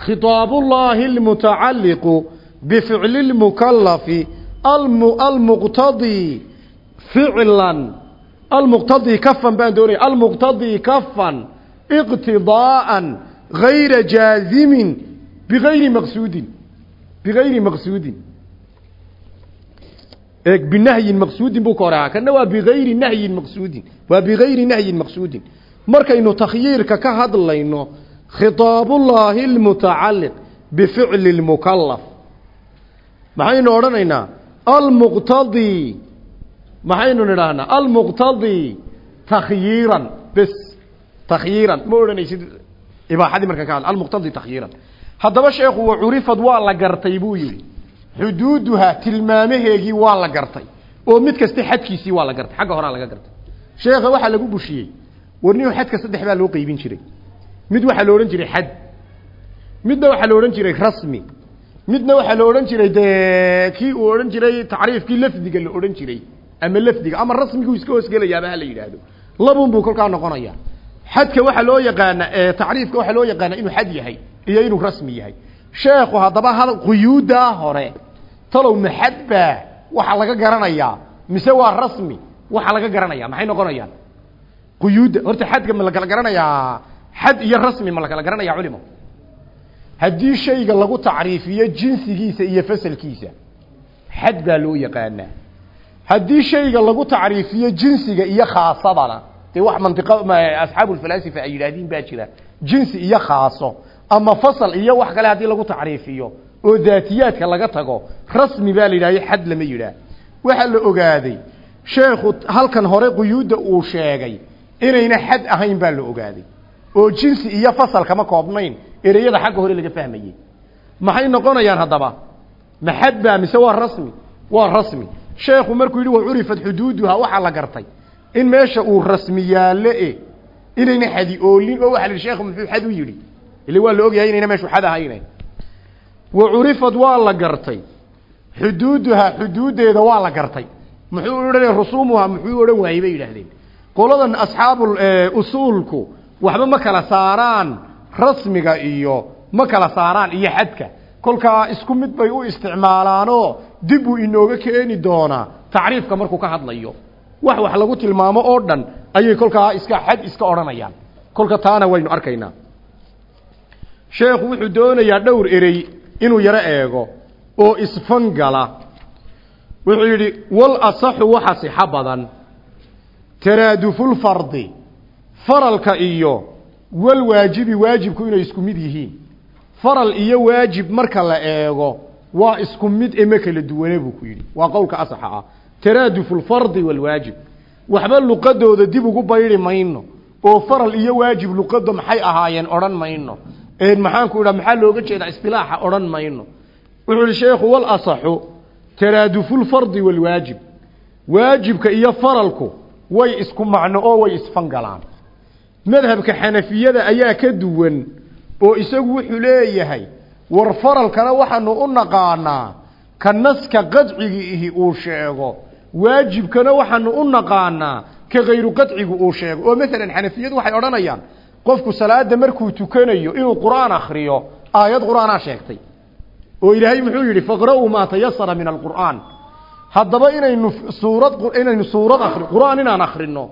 khitaabullaahi almutacalliqu almuqtadii kafan baan doonaya almuqtadii kafan iqtidaa'an غayra jaazimin bigayri maqsuudin bigayri maqsuudin binahyin maqsuudin buu ka hor ahaa kana waa bigayri nahyin maqsuudin waa bigayri nahyin maqsuudin markaynu takhyiirka ka hadlayno khitaabullaahi almutacalliq bificli lmukalaf maxaynu odhanaynaa? Almuqtadii maxaynu nidhaahnaa almuqtadii takhyiiran bes. Takhyiiran ma odhanaysid ibaaxadii markaan ka hadla almuqtadii takhyiiran haddaba sheekhu wa curifad waa la gartay buu yidhi. Xuduuduha tilmaamaheegii waa la gartay. Oo mid kasta xadkiisii waa la gartay. Xagga horaa laga gartay. Sheekha waxaa lagu bushiyey. Warnihu xadka saddex baa loo qeybin jiray. Mid waxaa la odhan jiray xad. Midna waxaa la odhan jiray rasmi midna waxaa la odhan jiray dee kii uu odhan jiray tacriifkii lafdiga la odhan jiray ama lafdiga ama rasmigu iska hoosgelayaaba ha la yidhaahdo. Labun buu kolkaa noqonaya xadka waxaa loo yaqaana tacriifka waxaa loo yaqaana inuu xad yahay iyo inuu rasmi yahay. Sheekhu haddaba hal quyuuddaa hore talow maxad baa waxaa laga garanayaa mise waa rasmi waxaa laga garanaya maxay noqonayaan? Quyuudda horta xadka ma la kala garanayaa xad iyo rasmi ma la kala garanaya culimo haddii shayga lagu tacriifiyo jinsigiisa iyo fasalkiisa xad baa loo yaqaanaa. Haddii shayga lagu tacriifiyo jinsiga iyo khaasadana dee wax mantiqa asxaabu lfalaasifa ay yidhaahdeen baa jira. Jinsi iyo khaaso ama fasal iyo wax kale haddii lagu tacriifiyo oo daatiyaadka laga tago rasmi baa la yidhahyo xad lama yidhaah. Waxaa la ogaaday sheekhu halkan hore quyuudda uu sheegay inayna xad ahayn baa la ogaaday oo jinsi iyo fasal kama koobnayn ereyada xagga hore laga fahmayey. Maxay noqonayaan haddaba? Ma xad baa mise waa rasmi? Waa rasmi. Sheekhu markuu yidhi wa curifat xuduuduha waxaa la gartay. In meesha uu rasmi yaalle e inayna xadi oolin oo waxa la yidhi sheekhu muxuu xad u yidhi? Ile waa la ogyahay inayna meeshu xad ahayne. Wa curifad waa la gartay. Xuduuduhaa xuduuddeeda waa la gartay. Muxuu odhanaya rusuumuhaa muxuu odhan waayey bay yidhaahdeen. Qoladan asxaabu usuulku waxba ma kala saaraan rasmiga iyo ma kala saaraan iyo xadka. Kolkaa isku mid bay u isticmaalaanoo dib uu inooga keeni doonaa tacriifka markuu ka hadlayo. Wax wax lagu tilmaamo oo dhan ayay kolkaa iska xad iska odhanayaan. Kolka taana waynu arkaynaa. Sheekhu wuxuu doonayaa dhowr erey inuu yaro eego oo isfangala. Wuxuu yidhi wal asaxu waxa sixo badan taraadufulfardi faralka iyo wal waajibi waajibku inay isku mid yihiin. Faral iyo waajib marka la eego waa isku mid ema kala duwane buu ku yidhi. Waa qowlka asaxa ah. Taraadufulfardi walwaajib waxba luqadooda dib ugu bayri mayno. Oo faral iyo waajib luqada maxay ahaayeen odhan mayno. Maxaanku idha maxaa looga jeedaa isilaaxa odhan mayno. Wuxuu ihi sheekhu wal asaxu taraadufulfardi walwaajib waajibka iyo faralku way isku macno oo way isfangalaan madhabka xanafiyada ayaa ka duwan oo isagu wuxuu leeyahay war faralkana waxaanu u naqaanaa ka naska qadcigiihi uu sheego. Waajibkana waxaanu u naqaanaa ka kayru qadcigu uu sheego. Oo maalan xanafiyadu waxay odhanayaan qofku salaada markuu tukanayo inuu qur'aan akhriyo aayad qur'aanaa sheegtay. Oo ilaahay muxuu yidhi faqra'uu maa tayasara min alqur'aan. Haddaba inaynu suurad inaynu suurad akri qur'aan inaan akhrino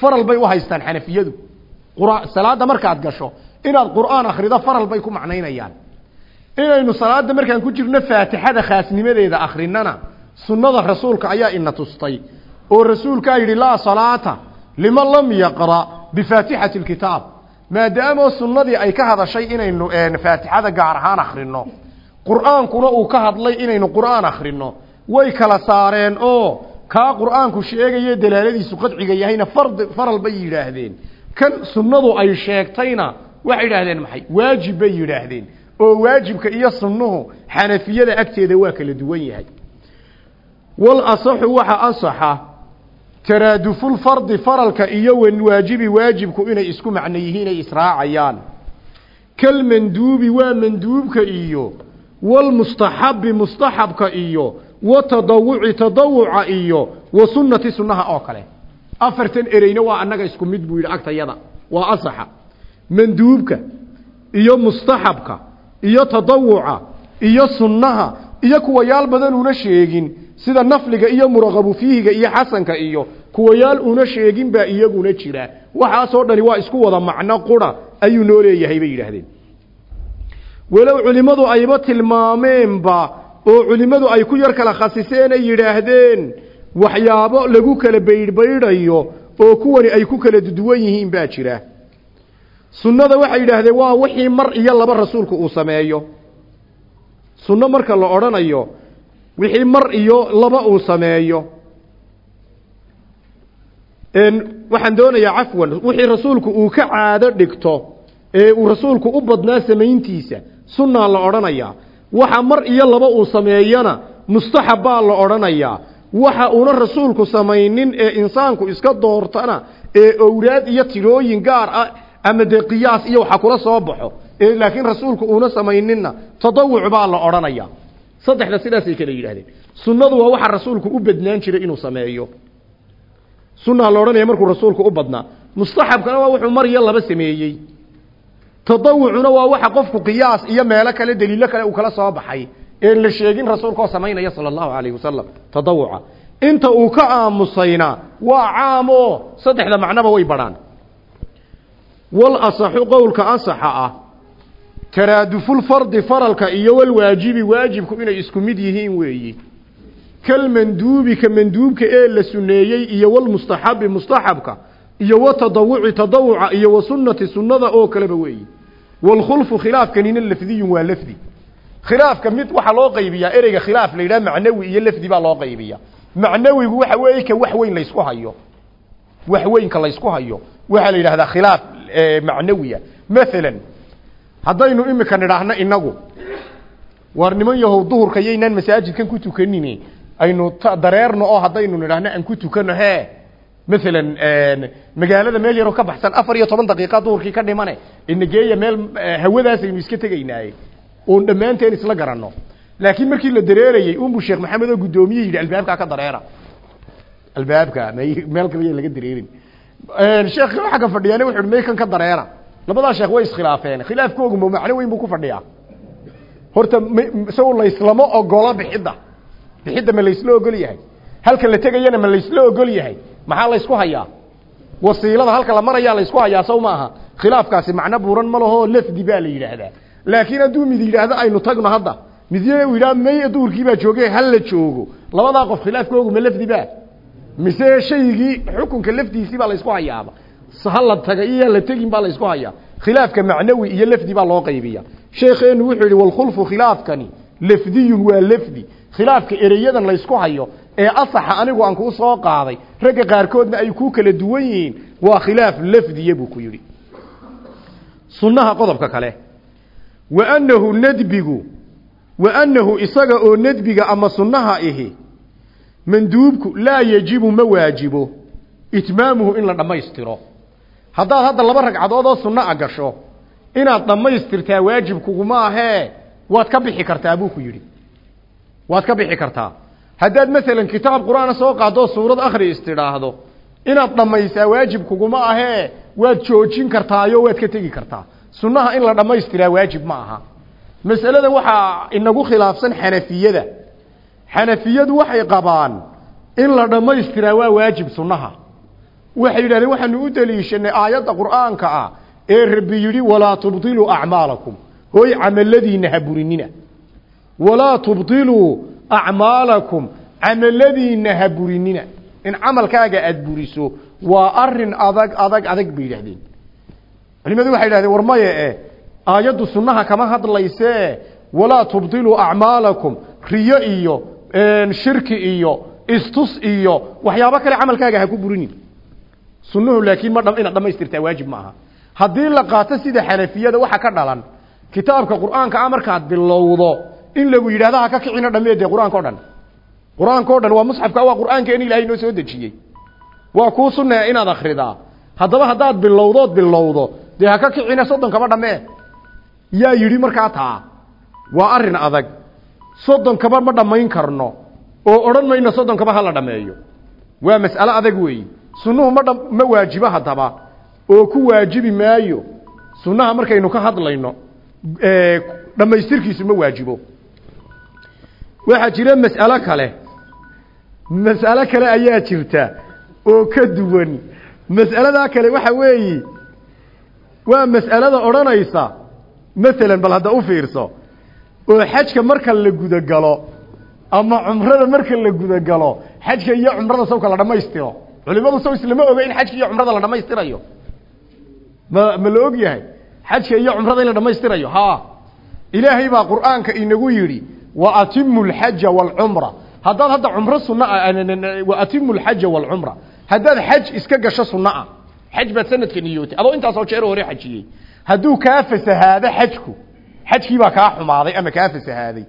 faral bay u haystaan xanafiyadu salaada markaad gasho inaad qur'aan akhrido faral bay ku macnaynayaan. Inaynu salaada markaan ku jirno faatixada khaasnimadeeda akhrinana sunnada rasuulka ayaa ina tustay. Oo rasuulkaa yidhi laa salaata liman lam yaqra' bifaatixati alkitaab. Maadaama sunnadii ay ka hadashay inaynu faatixada gaar ahaan akhrino qur'aankuna uu ka hadlay inaynu qur'aan akhrino way kala saareen oo kaa qur'aanku sheegaye dalaaladiisu qadciga yahayna fard faral bay yidhaahdeen kan sunnadu ay sheegtayna waxay yidhaahdeen maxay? Waajib bay yidhaahdeen. Oo waajibka iyo sunnuhu xanafiyada agteeda waa kala duwan yahay. Wal asaxu waxa asaxa taraadufulfardi faralka iyo wanwaajibi waajibku inay isku macno ay israacayaan. Kalmanduubi waa manduubka iyo walmustaxabi mustaxabka iyo watadawuci tadawuca iyo wa sunnati sunnaha oo kale afartan ereyna waa annaga isku mid buu yidhi agtayada. Waa asaxa manduubka iyo mustaxabka iyo tadawuca iyo sunnaha iyo kuwayaal badan una sheegin sida nafliga iyo muraqabu fiihiga iyo xasanka iyo kuwayaal una sheegin baa iyaguna jira. Waxaasoo dhani waa isku wada macno qura ayuu noo leeyahay bay yidhaahdeen. Walow culimmadu ayba tilmaameenba oo culimmadu ay ku yar kala khasiseen ay yidhaahdeen waxyaabo lagu kala baydhbaydhayo oo kuwani ay ku kala duwan yihiin baa jira. Sunnada waxay yidhaahdeen waa wixii mar iyo laba rasuulku uu sameeyo. Sunno marka la odhanayo wixii mar iyo laba uu sameeyo. Waxaan doonayaa cafwan wixii rasuulku uu ka caado dhigto ee uu rasuulku u badnaa samayntiisa sunnaa la odhanayaa. Waxa mar iyo laba uu sameeyana mustaxab baa la odhanayaa waxa uuna rasuulku samaynin ee insaanku iska doortana ee owraad iyo tirooyin gaar ah ama dee qiyaas iyo waxa kula soo baxo ee laakiin rasuulku uuna samayninna tadawuc baa la odhanayaa. Saddexda sidaasay kala yidhahdeen sunnadu waa waxa rasuulku u badnaan jiray inuu sameeyo. Sunnaha la odhanaya markuu rasuulku u badnaa. Mustaxabkana waa wuxuu mar iyo laba sameeyey. Tadawucuna waa waxa qofku qiyaas iyo meelo kale daliilo kale uu kala soo baxay ee la sheegin rasuulka oo samaynaya sala allahu calayhi wasalam tadawuca. Inta uu ka aamusayna waa caam oo saddexda macnoba way badhaan wal asaxu qowlka asaxa ah taraadufulfardi faralka iyo walwaajibi waajibku inay isku mid yihiin weeyi. Kalmanduubi ka manduubka ee la suneeyey iyo walmustaxabi mustaxabka iyo watadawuci tadawuca iyo wa sunnati sunnada oo kaleba weeyi. Walkhulfu khilaafkanina lafdiyun waa lafdi khilaafka mid waxaa loo qaybiyaa ereyga khilaaf la macnawi iyo lafdi baa loo qaybiya macnawigu waxa weeye ka wax weyn laysku hayo. Wax weynka laysku hayo. Waxaa la yidhahdaa khilaaf macnawiya. Maalan haddaynu imika nidhaahno inagu waar niman duhurka yaynaan masaajidkan ku tukanine aynu dareerno oo haddaynu nidhaahno aan ku tukano he maalan magaalada meel yaroo ka baxsan afar iyo toban daqiiqa duhurkii ka dhimane inageeya meel hawadaasaynu iska tegaynaaye oon dhammaanteen isla garanno. Laakiin markii la dareerayey unbu sheekh maxamed oo guddoomiye yidhi albaabkaa ka dareera. Albaabka meel kale laga dareerin. Sheekh xagga fadhiyaane wuxu may kan ka dareera. Labadaa sheekh way iskhilaafeen. Khilaafkoogu ma macno weyn buu ku fadhiyaa. Horta isago layslama ogola bixidda. Bixidda ma laysla ogol yahay. Halka la tegayana ma laysla ogol yahay. Maxaa laysku hayaa? Wasiilada halka la marayaa laysku hayaa saw maaha khilaafkaasi macno buuran ma laho lafdi baa la yidhaahdaa laakiin hadduu mid yidhaahdo aynu tagno hadda. Midye uu yidhaha may duurkii baa jooge hal la joogo. Labadaa qof khilaafkoogu ma lafdi baa? Mise shaygii xukunka lafdiisii baa laysku hayaaba? Hala taga iyo la tegin baa laysku hayaa khilaafka macnawi iyo lafdi baa loo qaybiya sheekheenu wuxuu yidhi walkhulfu khilaafkani lafdiyun waa lafdi. Khilaafka ereyadan laysku hayo ee asaxa anigu aan kuu soo qaaday ragga qaarkoodna ay ku kala duwan yihiin waa khilaaf lafdiya buu ku yidhi. Sunnaha qodobka kale wa annahu nadbigu. Wa annahu isaga oo nadbiga ama sunnaha ihi. Manduubku laa yajibu ma waajibo. Itmaamuhu in la dhammaystiro haddaad hadda laba ragcadood oo sunno a gasho inaad dhammaystirtaa waajib kuguma ahee waad ka bixi kartaa buu ku yidhi. Waad ka bixi kartaa. Haddaad masalan kitaab qur'aana soo qaadoo suurad akhri istidhaahdo inaad dhammaysaa waajib kuguma ahee waad joojin kartaayo waad ka tegi kartaa sunnaha in la dhammaystiraa waajib ma aha. Masalada waxaa inagu khilaafsan xanafiyada xanafiyadu waxay qabaan in la dhammaystiraa waa waajib sunnaha. Waxay yidhahdeen waxaanu u daliishanay aayadda qur'aanka ah ee rabbi yidhi walaa tubdiluu acmaalakum hooy camaladiina ha burinina. Walaa tubdiluu acmaalakum camaladiina ha burinina. In camalkaaga aada buriso waa arrin adag adag adag bay yidhahdeen culimadu waxay idhahdeen war maye e aayaddu sunnaha kama hadlaysee walaa tubdiluu acmaalakum riyo iyo shirki iyo istus iyo waxyaabo kale camalkaaga ha ku burinin. Sunnuhu laakiin ma inaad dhamaystirtaa waajib ma haddii la qaato sida xanafiyada waxa ka dhalan kitaabka qur'aanka ah markaad bilowdo in lagu yidhahdo ha ka kicina dhamee dee qur'aanka o dhan. Qur'aanka o dhan waa musxafka waa qur'aankeeni ilahay noo soo dejiyey. Waa kuu sunneya inaad akridaa haddaba haddaad bilowdood bilowdo dee ha ka kicina soddonkaba dhammee yaa yidhi markaa taa waa arrin adag. Soddonkaba ma dhammayn karno oo odhan mayno soddonkaba ha la dhammeeyo. Waa mas'alo adag weeyi. Sunnuhu ma ma waajibo haddaba oo ku waajibi maayo. Sunnaha markaynu ka hadlayno dhammaystirkiisu ma waajibo. Waxaa jira mas'alo kale. Mas'alo kale ayaa jirta oo ka duwan. Mas'aladaa kale waxa weeyi waa mas'alada odhanaysa masalan bal hadda u fiirso oo xajka marka la gudagalo ama cumrada marka la gudagalo xajka iyo cumrada sawka la dhammaystiro culimadu saw islama oga in xajka iyo cumrada la dhammaystirayo ma ma la og yahay? Xajka iyo cumrada in la dhammaystirayo ha! Ilaahay baa qur'aanka inagu yidhi wa atimu alxaja waalcumra haddaad hadda cumro sunna wa atimu alxaja waalcumra haddaad xaj iska gasho sunna ah xaj baad sanadka niyootay adoo intaasoo jeer hore xajiyey hadduu kaa fasahaado xajku xajkii baa kaa xumaaday ama kaa fasahaaday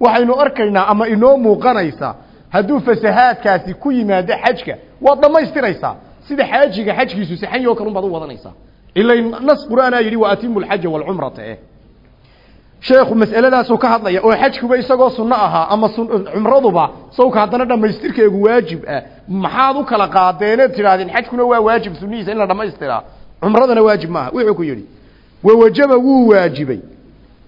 waxaynu arkaynaa ama inoo muuqanaysaa hadduu fasahaadkaasi ku yimaado xajka waad dhammaystiraysaa sida xaajiga xajkiisu saxan yoo kalun baad u wadanaysaa ila nas qur'aanaa yidhi wa sheekhu mas'aladaasuu ka hadlaya oo xajkuba isagoo sunno ahaa ama cumraduba sawka haddana dhammaystirkeegu waajib ah. Maxaad u kala qaadeeneed tidhaahdeen xajkuna waa waajib sunnihiisa in la dhammaystiraa? Cumradana waajib maaha wuxuu ku yidhi wawajaba wuu waajibay.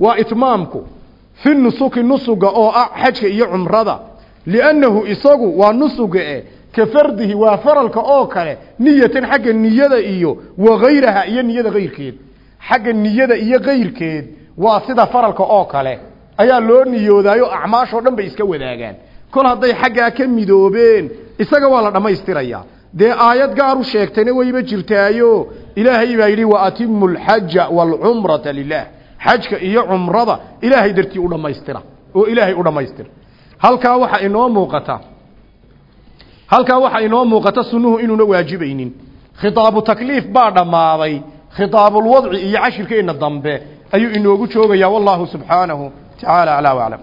Waa itmaamku fi nusuki nusuga oo ah xajka iyo cumrada liannahu isagu waa nusuga e ka fardihi waa faralka oo kale niyatan xagga niyada iyo wagayraha iyo niyada kayrkeed xagga niyada iyo kayrkeed waa sida faralka oo kale. Ayaa loo niyoodaayo acmaashoo dhan bay iska wadaagaan. Kol hadday xaggaa ka midoobeen isaga waa la dhammaystirayaa. Dee aayad gaar u sheegtayna wayba jirtaayo? Ilaahay baa yidhi wa atimu alxaja waalcumrata lilah xajka iyo cumrada ilaahay dartii u dhammaystira oo ilaahay u dhammaystira. Halkaa waxaa inoo muuqata halkaa waxaa inoo muuqata sunnuhu inuuna waajibaynin. Khitaabu takliif baa dhammaaday. Khitaabulwadci iyo cashirkeenna dambe ayuu inoogu joogayaa wallahu subxaanahu tacaala aclaa waclam